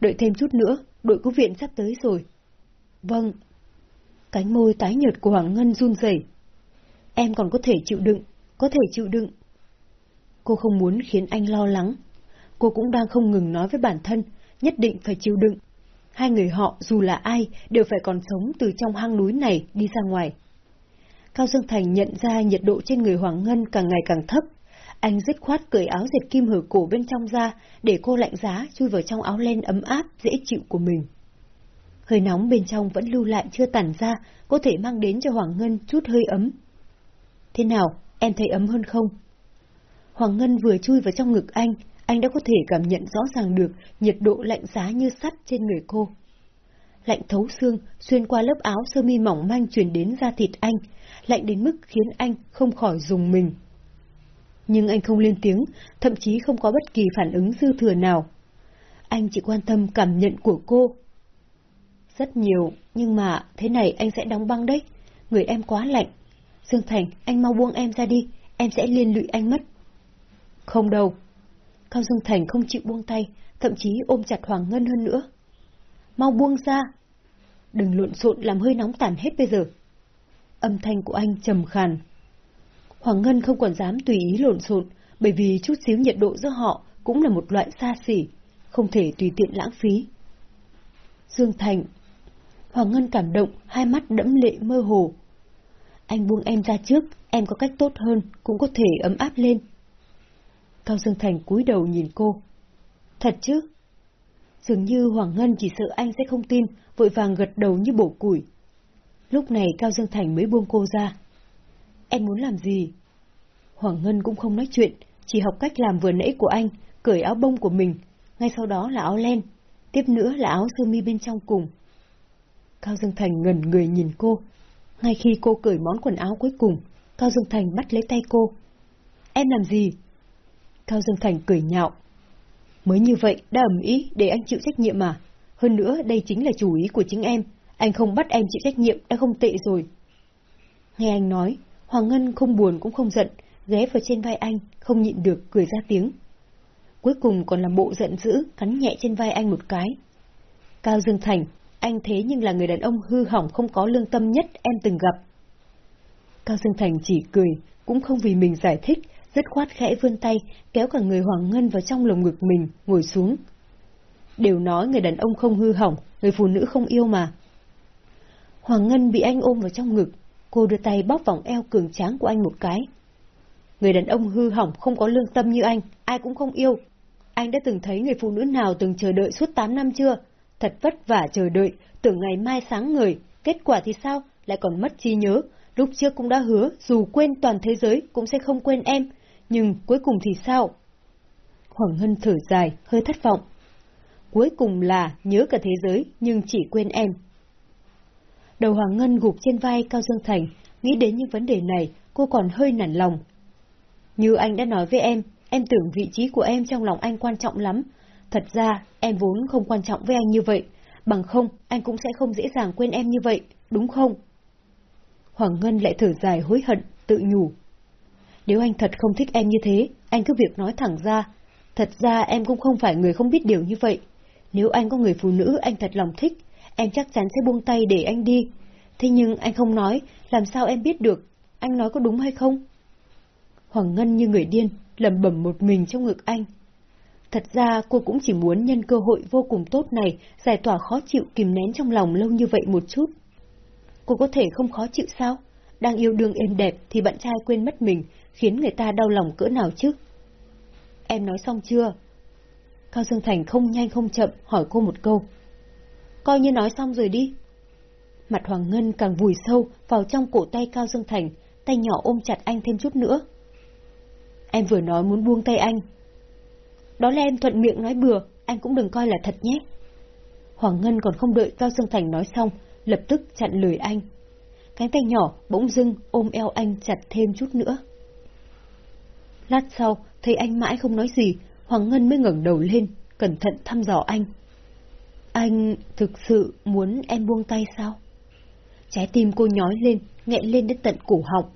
Đợi thêm chút nữa, đội cứu viện sắp tới rồi. Vâng. Cánh môi tái nhợt của Hoàng Ngân run rẩy. Em còn có thể chịu đựng, có thể chịu đựng. Cô không muốn khiến anh lo lắng. Cô cũng đang không ngừng nói với bản thân, nhất định phải chịu đựng. hai người họ dù là ai đều phải còn sống từ trong hang núi này đi ra ngoài. Cao Dương Thành nhận ra nhiệt độ trên người Hoàng Ngân càng ngày càng thấp. Anh dứt khoát cởi áo dệt kim hở cổ bên trong ra để cô lạnh giá chui vào trong áo len ấm áp, dễ chịu của mình. Hơi nóng bên trong vẫn lưu lại chưa tản ra, có thể mang đến cho Hoàng Ngân chút hơi ấm. Thế nào, em thấy ấm hơn không? Hoàng Ngân vừa chui vào trong ngực anh, anh đã có thể cảm nhận rõ ràng được nhiệt độ lạnh giá như sắt trên người cô. Lạnh thấu xương, xuyên qua lớp áo sơ mi mỏng manh truyền đến da thịt anh, lạnh đến mức khiến anh không khỏi dùng mình. Nhưng anh không lên tiếng, thậm chí không có bất kỳ phản ứng dư thừa nào. Anh chỉ quan tâm cảm nhận của cô. Rất nhiều, nhưng mà thế này anh sẽ đóng băng đấy. Người em quá lạnh. Dương Thành, anh mau buông em ra đi, em sẽ liên lụy anh mất. Không đâu. Cao Dương Thành không chịu buông tay, thậm chí ôm chặt Hoàng Ngân hơn nữa. Mau buông ra. Đừng lộn xộn làm hơi nóng tàn hết bây giờ. Âm thanh của anh trầm khàn. Hoàng Ngân không còn dám tùy ý lộn xộn, bởi vì chút xíu nhiệt độ giữa họ cũng là một loại xa xỉ, không thể tùy tiện lãng phí. Dương Thành Hoàng Ngân cảm động, hai mắt đẫm lệ mơ hồ. Anh buông em ra trước, em có cách tốt hơn, cũng có thể ấm áp lên. Cao Dương Thành cúi đầu nhìn cô. Thật chứ? Dường như Hoàng Ngân chỉ sợ anh sẽ không tin, vội vàng gật đầu như bổ củi. Lúc này Cao Dương Thành mới buông cô ra. Em muốn làm gì? Hoàng Ngân cũng không nói chuyện, chỉ học cách làm vừa nãy của anh, cởi áo bông của mình, ngay sau đó là áo len, tiếp nữa là áo sơ mi bên trong cùng. Cao Dương Thành ngẩn người nhìn cô. Ngay khi cô cởi món quần áo cuối cùng, Cao Dương Thành bắt lấy tay cô. Em làm gì? Cao Dương Thành cười nhạo. Mới như vậy đã ẩm ý để anh chịu trách nhiệm mà. Hơn nữa đây chính là chủ ý của chính em. Anh không bắt em chịu trách nhiệm đã không tệ rồi. Nghe anh nói, Hoàng Ngân không buồn cũng không giận, ghé vào trên vai anh, không nhịn được cười ra tiếng. Cuối cùng còn làm bộ giận dữ, cắn nhẹ trên vai anh một cái. Cao Dương Thành, anh thế nhưng là người đàn ông hư hỏng không có lương tâm nhất em từng gặp. Cao Dương Thành chỉ cười, cũng không vì mình giải thích, dứt khoát khẽ vươn tay, kéo cả người Hoàng Ngân vào trong lồng ngực mình, ngồi xuống. Đều nói người đàn ông không hư hỏng, người phụ nữ không yêu mà. Hoàng Ngân bị anh ôm vào trong ngực, cô đưa tay bóp vòng eo cường tráng của anh một cái. Người đàn ông hư hỏng không có lương tâm như anh, ai cũng không yêu. Anh đã từng thấy người phụ nữ nào từng chờ đợi suốt 8 năm chưa? Thật vất vả chờ đợi, tưởng ngày mai sáng người, kết quả thì sao? Lại còn mất trí nhớ, lúc trước cũng đã hứa dù quên toàn thế giới cũng sẽ không quên em, nhưng cuối cùng thì sao? Hoàng Ngân thở dài, hơi thất vọng. Cuối cùng là nhớ cả thế giới, nhưng chỉ quên em. Đầu Hoàng Ngân gục trên vai Cao Dương Thành, nghĩ đến những vấn đề này, cô còn hơi nản lòng. Như anh đã nói với em, em tưởng vị trí của em trong lòng anh quan trọng lắm. Thật ra, em vốn không quan trọng với anh như vậy. Bằng không, anh cũng sẽ không dễ dàng quên em như vậy, đúng không? Hoàng Ngân lại thở dài hối hận, tự nhủ. Nếu anh thật không thích em như thế, anh cứ việc nói thẳng ra. Thật ra em cũng không phải người không biết điều như vậy. Nếu anh có người phụ nữ anh thật lòng thích, em chắc chắn sẽ buông tay để anh đi. Thế nhưng anh không nói, làm sao em biết được? Anh nói có đúng hay không? Hoàng Ngân như người điên, lẩm bẩm một mình trong ngực anh. Thật ra cô cũng chỉ muốn nhân cơ hội vô cùng tốt này giải tỏa khó chịu kìm nén trong lòng lâu như vậy một chút. Cô có thể không khó chịu sao? Đang yêu đương êm đẹp thì bạn trai quên mất mình, khiến người ta đau lòng cỡ nào chứ? Em nói xong chưa? Cao Dương Thành không nhanh không chậm hỏi cô một câu. Coi như nói xong rồi đi. Mặt Hoàng Ngân càng vùi sâu vào trong cổ tay Cao Dương Thành, tay nhỏ ôm chặt anh thêm chút nữa. Em vừa nói muốn buông tay anh. Đó là em thuận miệng nói bừa, anh cũng đừng coi là thật nhé. Hoàng Ngân còn không đợi Cao Dương Thành nói xong, lập tức chặn lời anh. Cánh tay nhỏ bỗng dưng ôm eo anh chặt thêm chút nữa. Lát sau, thấy anh mãi không nói gì, Hoàng Ngân mới ngẩng đầu lên, cẩn thận thăm dò anh. Anh thực sự muốn em buông tay sao? Trái tim cô nhói lên, nghẹn lên đến tận cổ họng.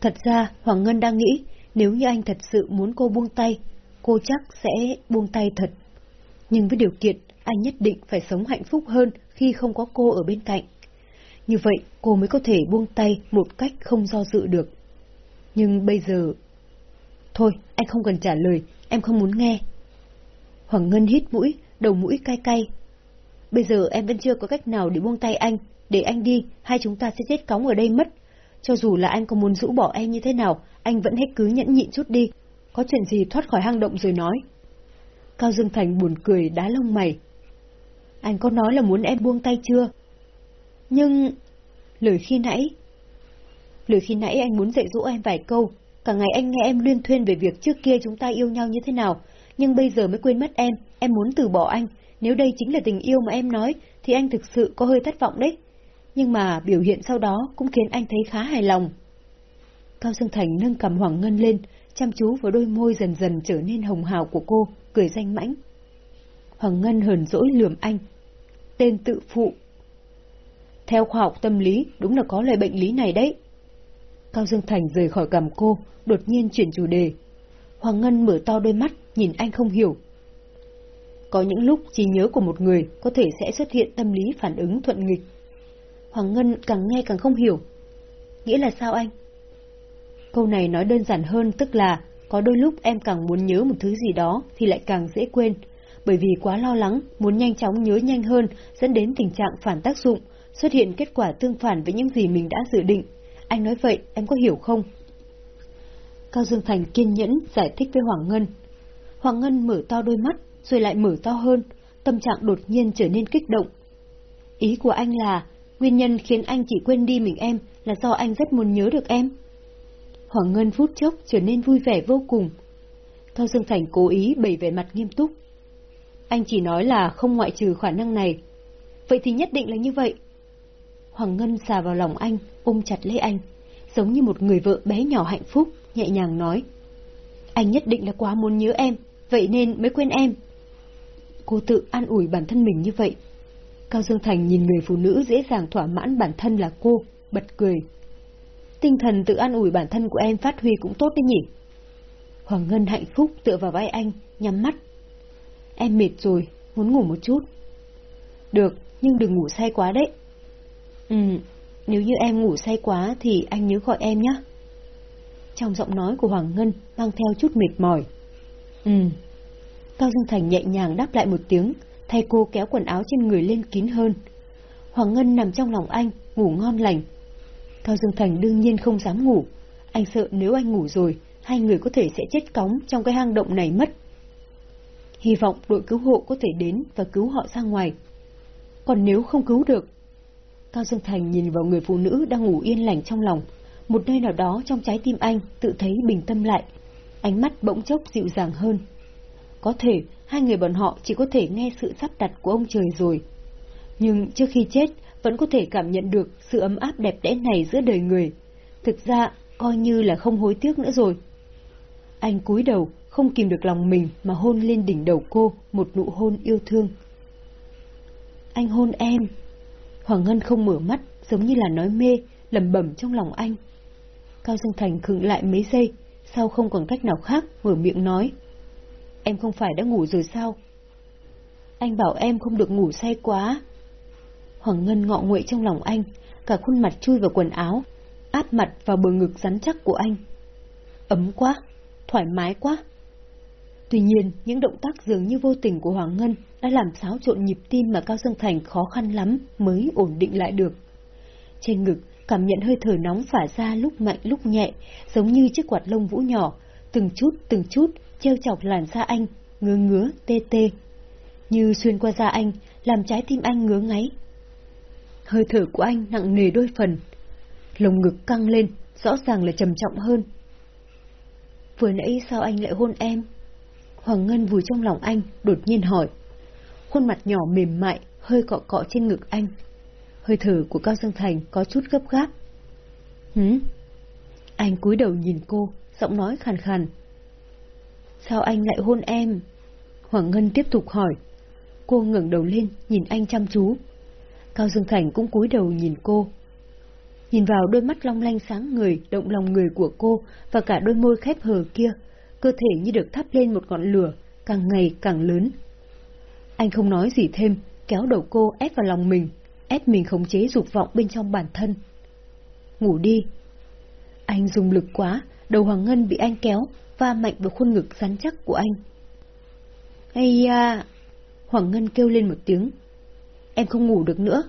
Thật ra, Hoàng Ngân đang nghĩ, nếu như anh thật sự muốn cô buông tay, cô chắc sẽ buông tay thật. Nhưng với điều kiện, anh nhất định phải sống hạnh phúc hơn khi không có cô ở bên cạnh. Như vậy, cô mới có thể buông tay một cách không do dự được. Nhưng bây giờ... Thôi, anh không cần trả lời, em không muốn nghe. Hoàng Ngân hít mũi, đầu mũi cay cay. Bây giờ em vẫn chưa có cách nào để buông tay anh, để anh đi, hai chúng ta sẽ chết cóng ở đây mất. Cho dù là anh có muốn rũ bỏ em như thế nào, anh vẫn hết cứ nhẫn nhịn chút đi. Có chuyện gì thoát khỏi hang động rồi nói. Cao Dương Thành buồn cười đá lông mày. Anh có nói là muốn em buông tay chưa? Nhưng... Lời khi nãy... Lời khi nãy anh muốn dạy dỗ em vài câu. Cả ngày anh nghe em luyên thuyên về việc trước kia chúng ta yêu nhau như thế nào. Nhưng bây giờ mới quên mất em, em muốn từ bỏ anh. Nếu đây chính là tình yêu mà em nói, thì anh thực sự có hơi thất vọng đấy. Nhưng mà biểu hiện sau đó cũng khiến anh thấy khá hài lòng. Cao Dương Thành nâng cầm Hoàng Ngân lên, chăm chú vào đôi môi dần dần trở nên hồng hào của cô, cười danh mãnh. Hoàng Ngân hờn dỗi lườm anh. Tên tự phụ. Theo khoa học tâm lý, đúng là có loại bệnh lý này đấy. Cao Dương Thành rời khỏi cầm cô, đột nhiên chuyển chủ đề. Hoàng Ngân mở to đôi mắt, nhìn anh không hiểu. Có những lúc trí nhớ của một người có thể sẽ xuất hiện tâm lý phản ứng thuận nghịch. Hoàng Ngân càng nghe càng không hiểu. Nghĩa là sao anh? Câu này nói đơn giản hơn tức là có đôi lúc em càng muốn nhớ một thứ gì đó thì lại càng dễ quên, bởi vì quá lo lắng, muốn nhanh chóng nhớ nhanh hơn dẫn đến tình trạng phản tác dụng, xuất hiện kết quả tương phản với những gì mình đã dự định. Anh nói vậy, em có hiểu không? Cao Dương Thành kiên nhẫn giải thích với Hoàng Ngân. Hoàng Ngân mở to đôi mắt, rồi lại mở to hơn, tâm trạng đột nhiên trở nên kích động. Ý của anh là, nguyên nhân khiến anh chỉ quên đi mình em là do anh rất muốn nhớ được em. Hoàng Ngân phút chốc trở nên vui vẻ vô cùng. Cao Dương Thành cố ý bày vẻ mặt nghiêm túc. Anh chỉ nói là không ngoại trừ khả năng này. Vậy thì nhất định là như vậy. Hoàng Ngân xà vào lòng anh, ôm chặt lấy anh, giống như một người vợ bé nhỏ hạnh phúc, nhẹ nhàng nói. Anh nhất định là quá muốn nhớ em, vậy nên mới quên em. Cô tự an ủi bản thân mình như vậy. Cao Dương Thành nhìn người phụ nữ dễ dàng thỏa mãn bản thân là cô, bật cười. Tinh thần tự an ủi bản thân của em phát huy cũng tốt đấy nhỉ. Hoàng Ngân hạnh phúc tựa vào vai anh, nhắm mắt. Em mệt rồi, muốn ngủ một chút. Được, nhưng đừng ngủ say quá đấy. Ừ, nếu như em ngủ say quá thì anh nhớ gọi em nhé. Trong giọng nói của Hoàng Ngân mang theo chút mệt mỏi. Ừ. Cao Dương Thành nhẹ nhàng đáp lại một tiếng, thay cô kéo quần áo trên người lên kín hơn. Hoàng Ngân nằm trong lòng anh, ngủ ngon lành. Cao Dương Thành đương nhiên không dám ngủ. Anh sợ nếu anh ngủ rồi, hai người có thể sẽ chết cóng trong cái hang động này mất. Hy vọng đội cứu hộ có thể đến và cứu họ ra ngoài. Còn nếu không cứu được... Cao Dương Thành nhìn vào người phụ nữ đang ngủ yên lành trong lòng. Một nơi nào đó trong trái tim anh tự thấy bình tâm lại. Ánh mắt bỗng chốc dịu dàng hơn. Có thể hai người bọn họ chỉ có thể nghe sự sắp đặt của ông trời rồi. Nhưng trước khi chết, vẫn có thể cảm nhận được sự ấm áp đẹp đẽ này giữa đời người. Thực ra, coi như là không hối tiếc nữa rồi. Anh cúi đầu, không kìm được lòng mình mà hôn lên đỉnh đầu cô một nụ hôn yêu thương. Anh hôn em. Hoàng Ngân không mở mắt, giống như là nói mê, lầm bẩm trong lòng anh. Cao Dương Thành khựng lại mấy giây, sau không còn cách nào khác, mở miệng nói. Em không phải đã ngủ rồi sao? Anh bảo em không được ngủ say quá. Hoàng Ngân ngọ nguậy trong lòng anh, cả khuôn mặt chui vào quần áo, áp mặt vào bờ ngực rắn chắc của anh. Ấm quá, thoải mái quá. Tuy nhiên, những động tác dường như vô tình của Hoàng Ngân đã làm xáo trộn nhịp tim mà Cao Dương Thành khó khăn lắm mới ổn định lại được. Trên ngực, cảm nhận hơi thở nóng phả ra lúc mạnh lúc nhẹ, giống như chiếc quạt lông vũ nhỏ, từng chút từng chút treo chọc làn da anh, ngứa ngứa, tê tê. Như xuyên qua da anh, làm trái tim anh ngứa ngáy. Hơi thở của anh nặng nề đôi phần. Lồng ngực căng lên, rõ ràng là trầm trọng hơn. Vừa nãy sao anh lại hôn em? Hoàng Ngân vùi trong lòng anh, đột nhiên hỏi. Khuôn mặt nhỏ mềm mại, hơi cọ cọ trên ngực anh. Hơi thở của Cao Dương Thành có chút gấp gáp. Hứ? Anh cúi đầu nhìn cô, giọng nói khàn khàn. Sao anh lại hôn em? Hoàng Ngân tiếp tục hỏi. Cô ngẩng đầu lên, nhìn anh chăm chú. Cao Dương Thành cũng cúi đầu nhìn cô. Nhìn vào đôi mắt long lanh sáng người, động lòng người của cô và cả đôi môi khép hờ kia, cơ thể như được thắp lên một ngọn lửa, càng ngày càng lớn. Anh không nói gì thêm, kéo đầu cô ép vào lòng mình, ép mình khống chế dục vọng bên trong bản thân. Ngủ đi. Anh dùng lực quá, đầu Hoàng Ngân bị anh kéo, va mạnh vào khuôn ngực rắn chắc của anh. Ây da! Hoàng Ngân kêu lên một tiếng. em không ngủ được nữa.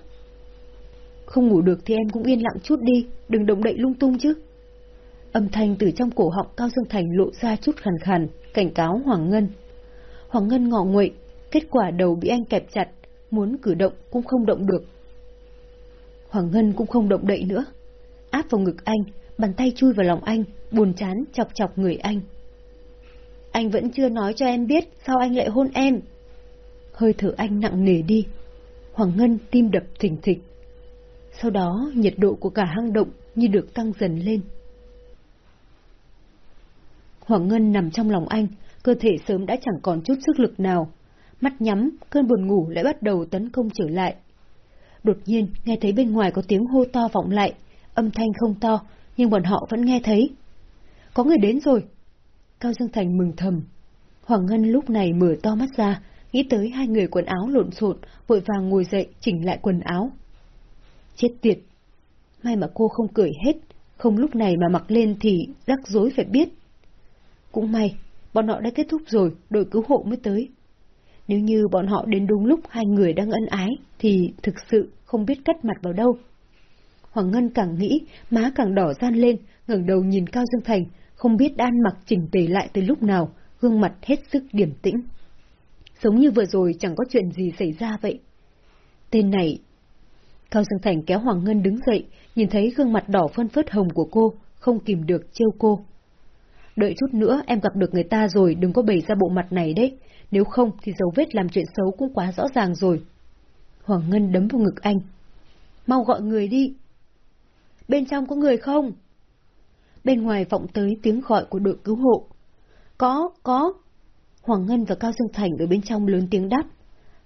Không ngủ được thì em cũng yên lặng chút đi, đừng động đậy lung tung chứ. Âm thanh từ trong cổ họng Cao Dương Thành lộ ra chút khàn khàn, cảnh cáo Hoàng Ngân. Hoàng Ngân ngọ nguậy, kết quả đầu bị anh kẹp chặt, muốn cử động cũng không động được. Hoàng Ngân cũng không động đậy nữa. Áp vào ngực anh, bàn tay chui vào lòng anh, buồn chán chọc chọc người anh. Anh vẫn chưa nói cho em biết sao anh lại hôn em. Hơi thở anh nặng nề đi. Hoàng Ngân tim đập thình thịch. Sau đó nhiệt độ của cả hang động như được tăng dần lên. Hoàng Ngân nằm trong lòng anh, cơ thể sớm đã chẳng còn chút sức lực nào. Mắt nhắm, cơn buồn ngủ lại bắt đầu tấn công trở lại. Đột nhiên, nghe thấy bên ngoài có tiếng hô to vọng lại, âm thanh không to, nhưng bọn họ vẫn nghe thấy. Có người đến rồi. Cao Dương Thành mừng thầm. Hoàng Ngân lúc này mở to mắt ra, nghĩ tới hai người quần áo lộn xộn, vội vàng ngồi dậy chỉnh lại quần áo. Chết tiệt! May mà cô không cười hết, không lúc này mà mặc lên thì rắc rối phải biết. Cũng may, bọn họ đã kết thúc rồi, đội cứu hộ mới tới. Nếu như bọn họ đến đúng lúc hai người đang ân ái, thì thực sự không biết cắt mặt vào đâu. Hoàng Ngân càng nghĩ, má càng đỏ gian lên, ngẩng đầu nhìn Cao Dương Thành, không biết đan mặc chỉnh tề lại từ lúc nào, gương mặt hết sức điềm tĩnh. Giống như vừa rồi chẳng có chuyện gì xảy ra vậy. Tên này... Cao Dương Thành kéo Hoàng Ngân đứng dậy, nhìn thấy gương mặt đỏ phân phớt hồng của cô, không kìm được trêu cô. Đợi chút nữa em gặp được người ta rồi đừng có bày ra bộ mặt này đấy, nếu không thì dấu vết làm chuyện xấu cũng quá rõ ràng rồi. Hoàng Ngân đấm vào ngực anh. Mau gọi người đi. Bên trong có người không? Bên ngoài vọng tới tiếng gọi của đội cứu hộ. Có, có. Hoàng Ngân và Cao Dương Thành ở bên trong lớn tiếng đáp.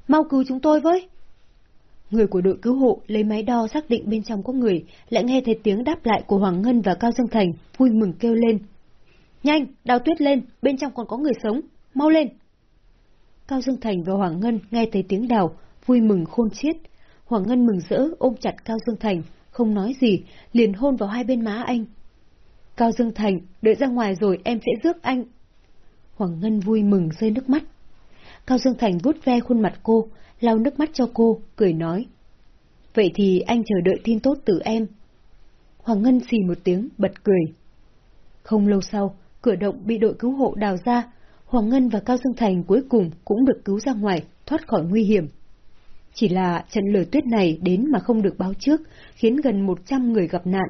Mau cứu chúng tôi với. Người của đội cứu hộ lấy máy đo xác định bên trong có người, lại nghe thấy tiếng đáp lại của Hoàng Ngân và Cao Dương Thành, vui mừng kêu lên. Nhanh, đào tuyết lên, bên trong còn có người sống, mau lên. Cao Dương Thành và Hoàng Ngân nghe thấy tiếng đào, vui mừng khôn xiết. Hoàng Ngân mừng rỡ ôm chặt Cao Dương Thành, không nói gì, liền hôn vào hai bên má anh. Cao Dương Thành, đợi ra ngoài rồi em sẽ rước anh. Hoàng Ngân vui mừng rơi nước mắt. Cao Dương Thành vuốt ve khuôn mặt cô, lau nước mắt cho cô, cười nói. Vậy thì anh chờ đợi tin tốt từ em. Hoàng Ngân xì một tiếng, bật cười. Không lâu sau, cửa động bị đội cứu hộ đào ra, Hoàng Ngân và Cao Dương Thành cuối cùng cũng được cứu ra ngoài, thoát khỏi nguy hiểm. Chỉ là trận lở tuyết này đến mà không được báo trước, khiến gần 100 người gặp nạn.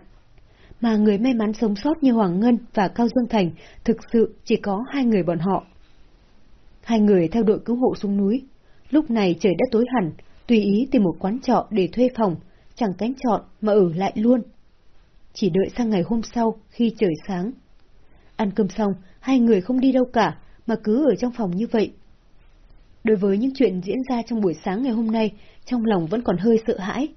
Mà người may mắn sống sót như Hoàng Ngân và Cao Dương Thành thực sự chỉ có hai người bọn họ. Hai người theo đội cứu hộ xuống núi. Lúc này trời đã tối hẳn, tùy ý tìm một quán trọ để thuê phòng, chẳng cánh chọn mà ở lại luôn. Chỉ đợi sang ngày hôm sau khi trời sáng. Ăn cơm xong, hai người không đi đâu cả, mà cứ ở trong phòng như vậy. Đối với những chuyện diễn ra trong buổi sáng ngày hôm nay, trong lòng vẫn còn hơi sợ hãi.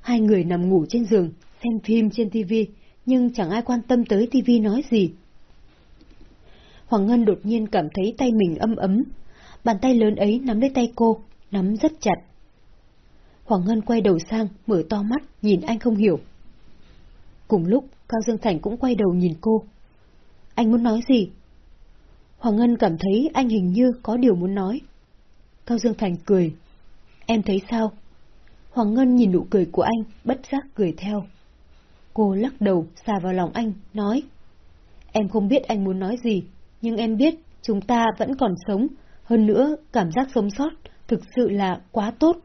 Hai người nằm ngủ trên giường, xem phim trên tivi, nhưng chẳng ai quan tâm tới tivi nói gì. Hoàng Ngân đột nhiên cảm thấy tay mình âm ấm, bàn tay lớn ấy nắm lấy tay cô, nắm rất chặt. Hoàng Ngân quay đầu sang, mở to mắt, nhìn anh không hiểu. Cùng lúc, Cao Dương Thành cũng quay đầu nhìn cô. Anh muốn nói gì? Hoàng Ngân cảm thấy anh hình như có điều muốn nói. Cao Dương Thành cười. Em thấy sao? Hoàng Ngân nhìn nụ cười của anh, bất giác cười theo. Cô lắc đầu, xà vào lòng anh, nói. Em không biết anh muốn nói gì, nhưng em biết chúng ta vẫn còn sống. Hơn nữa, cảm giác sống sót thực sự là quá tốt.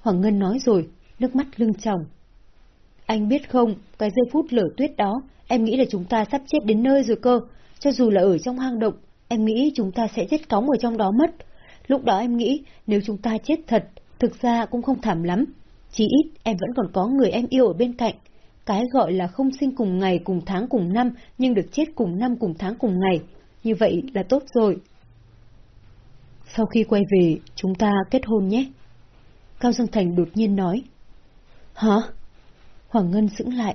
Hoàng Ngân nói rồi, nước mắt lưng tròng. Anh biết không, cái giây phút lở tuyết đó, em nghĩ là chúng ta sắp chết đến nơi rồi cơ, cho dù là ở trong hang động, em nghĩ chúng ta sẽ chết cóng ở trong đó mất. Lúc đó em nghĩ nếu chúng ta chết thật, thực ra cũng không thảm lắm. Chỉ ít em vẫn còn có người em yêu ở bên cạnh. Cái gọi là không sinh cùng ngày, cùng tháng, cùng năm, nhưng được chết cùng năm, cùng tháng, cùng ngày. Như vậy là tốt rồi. Sau khi quay về, chúng ta kết hôn nhé. Cao Dương Thành đột nhiên nói. Hả? Hoàng Ngân sững lại,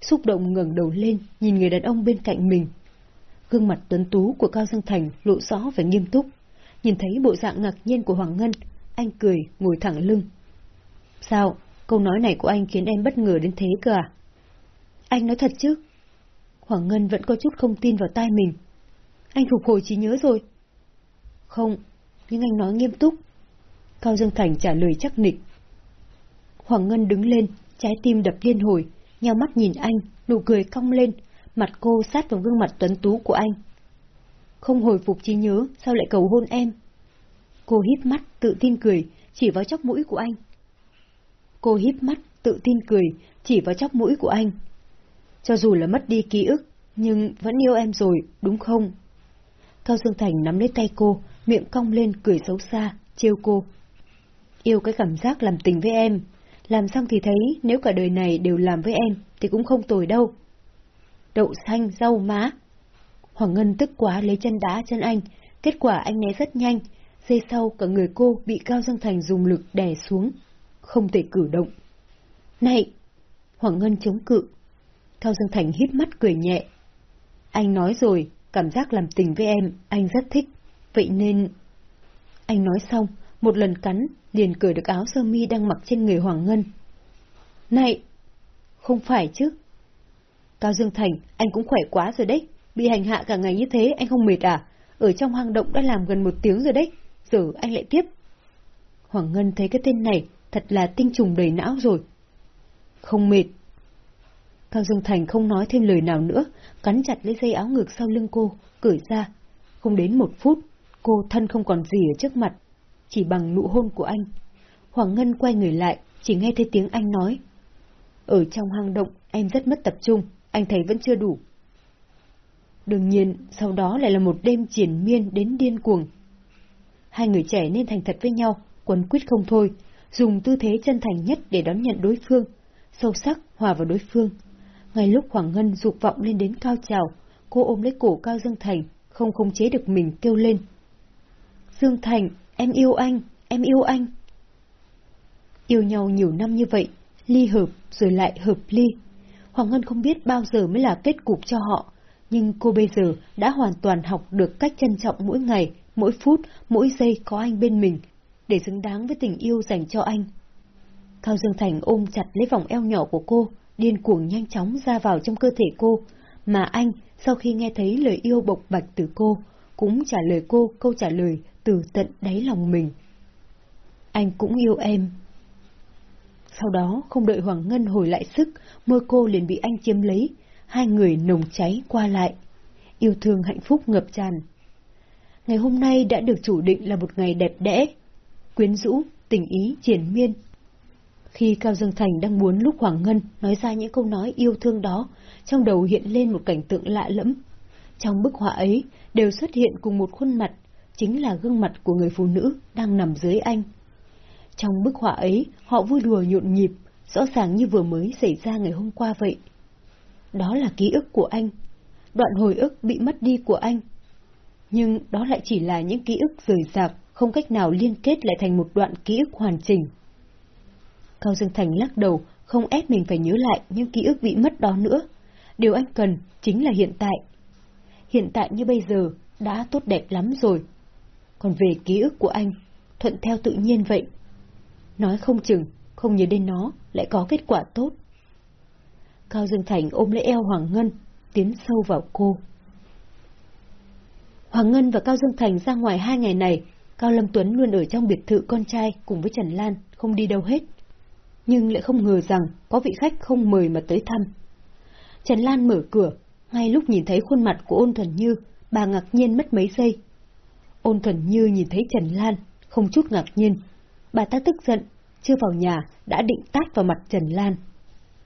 xúc động ngẩng đầu lên, nhìn người đàn ông bên cạnh mình. Gương mặt tuấn tú của Cao Dương Thành lộ rõ vẻ nghiêm túc. Nhìn thấy bộ dạng ngạc nhiên của Hoàng Ngân, anh cười, ngồi thẳng lưng. Sao? Câu nói này của anh khiến em bất ngờ đến thế cơ à? Anh nói thật chứ? Hoàng Ngân vẫn có chút không tin vào tai mình. Anh phục hồi trí nhớ rồi. Không, nhưng anh nói nghiêm túc. Cao Dương Thành trả lời chắc nịch. Hoàng Ngân đứng lên, trái tim đập liên hồi, nheo mắt nhìn anh, nụ cười cong lên, mặt cô sát vào gương mặt tuấn tú của anh. Không hồi phục trí nhớ, sao lại cầu hôn em? Cô híp mắt, tự tin cười, chỉ vào chóc mũi của anh. Cô híp mắt, tự tin cười, chỉ vào chóc mũi của anh. Cho dù là mất đi ký ức, nhưng vẫn yêu em rồi, đúng không? Cao Dương Thành nắm lấy tay cô, miệng cong lên cười xấu xa, trêu cô. Yêu cái cảm giác làm tình với em, làm xong thì thấy nếu cả đời này đều làm với em thì cũng không tồi đâu. Đậu xanh, rau má. Hoàng Ngân tức quá lấy chân đá chân anh, kết quả anh né rất nhanh, giây sau cả người cô bị Cao Dương Thành dùng lực đè xuống, không thể cử động. Này! Hoàng Ngân chống cự. Cao Dương Thành hít mắt cười nhẹ. Anh nói rồi, cảm giác làm tình với em, anh rất thích, vậy nên... Anh nói xong, một lần cắn, liền cởi được áo sơ mi đang mặc trên người Hoàng Ngân. Này! Không phải chứ? Cao Dương Thành, anh cũng khỏe quá rồi đấy, bị hành hạ cả ngày như thế anh không mệt à? Ở trong hang động đã làm gần một tiếng rồi đấy, giờ anh lại tiếp. Hoàng Ngân thấy cái tên này thật là tinh trùng đầy não rồi. Không mệt. Cao Dương Thành không nói thêm lời nào nữa, cắn chặt lấy dây áo ngực sau lưng cô, cởi ra. Không đến một phút, cô thân không còn gì ở trước mặt, chỉ bằng nụ hôn của anh. Hoàng Ngân quay người lại, chỉ nghe thấy tiếng anh nói. Ở trong hang động, em rất mất tập trung, anh thấy vẫn chưa đủ. Đương nhiên, sau đó lại là một đêm triển miên đến điên cuồng. Hai người trẻ nên thành thật với nhau, quấn quýt không thôi, dùng tư thế chân thành nhất để đón nhận đối phương, sâu sắc hòa vào đối phương. Ngay lúc Hoàng Ngân dục vọng lên đến cao trào, cô ôm lấy cổ Cao Dương Thành, không khống chế được mình kêu lên. Dương Thành, em yêu anh, em yêu anh. Yêu nhau nhiều năm như vậy, ly hợp rồi lại hợp ly. Hoàng Ngân không biết bao giờ mới là kết cục cho họ, nhưng cô bây giờ đã hoàn toàn học được cách trân trọng mỗi ngày, mỗi phút, mỗi giây có anh bên mình, để xứng đáng với tình yêu dành cho anh. Cao Dương Thành ôm chặt lấy vòng eo nhỏ của cô, điên cuồng nhanh chóng ra vào trong cơ thể cô, mà anh, sau khi nghe thấy lời yêu bộc bạch từ cô, cũng trả lời cô câu trả lời từ tận đáy lòng mình. Anh cũng yêu em. Sau đó, không đợi Hoàng Ngân hồi lại sức, môi cô liền bị anh chiếm lấy, hai người nồng cháy qua lại. Yêu thương hạnh phúc ngập tràn. Ngày hôm nay đã được chủ định là một ngày đẹp đẽ, quyến rũ, tình ý, triển miên. Khi Cao Dương Thành đang muốn lúc Hoàng Ngân nói ra những câu nói yêu thương đó, trong đầu hiện lên một cảnh tượng lạ lẫm. Trong bức họa ấy đều xuất hiện cùng một khuôn mặt, chính là gương mặt của người phụ nữ đang nằm dưới anh. Trong bức họa ấy, họ vui đùa nhộn nhịp, rõ ràng như vừa mới xảy ra ngày hôm qua vậy. Đó là ký ức của anh, đoạn hồi ức bị mất đi của anh. Nhưng đó lại chỉ là những ký ức rời rạc, không cách nào liên kết lại thành một đoạn ký ức hoàn chỉnh. Cao Dương Thành lắc đầu, không ép mình phải nhớ lại những ký ức bị mất đó nữa. Điều anh cần chính là hiện tại. Hiện tại như bây giờ đã tốt đẹp lắm rồi. Còn về ký ức của anh, thuận theo tự nhiên vậy. Nói không chừng, không nhớ đến nó, lại có kết quả tốt. Cao Dương Thành ôm lấy eo Hoàng Ngân, tiến sâu vào cô. Hoàng Ngân và Cao Dương Thành ra ngoài hai ngày này, Cao Lâm Tuấn luôn ở trong biệt thự con trai cùng với Trần Lan, không đi đâu hết. Nhưng lại không ngờ rằng có vị khách không mời mà tới thăm. Trần Lan mở cửa, ngay lúc nhìn thấy khuôn mặt của ôn thuần như, bà ngạc nhiên mất mấy giây. Ôn thuần như nhìn thấy Trần Lan, không chút ngạc nhiên. Bà ta tức giận, chưa vào nhà, đã định tát vào mặt Trần Lan.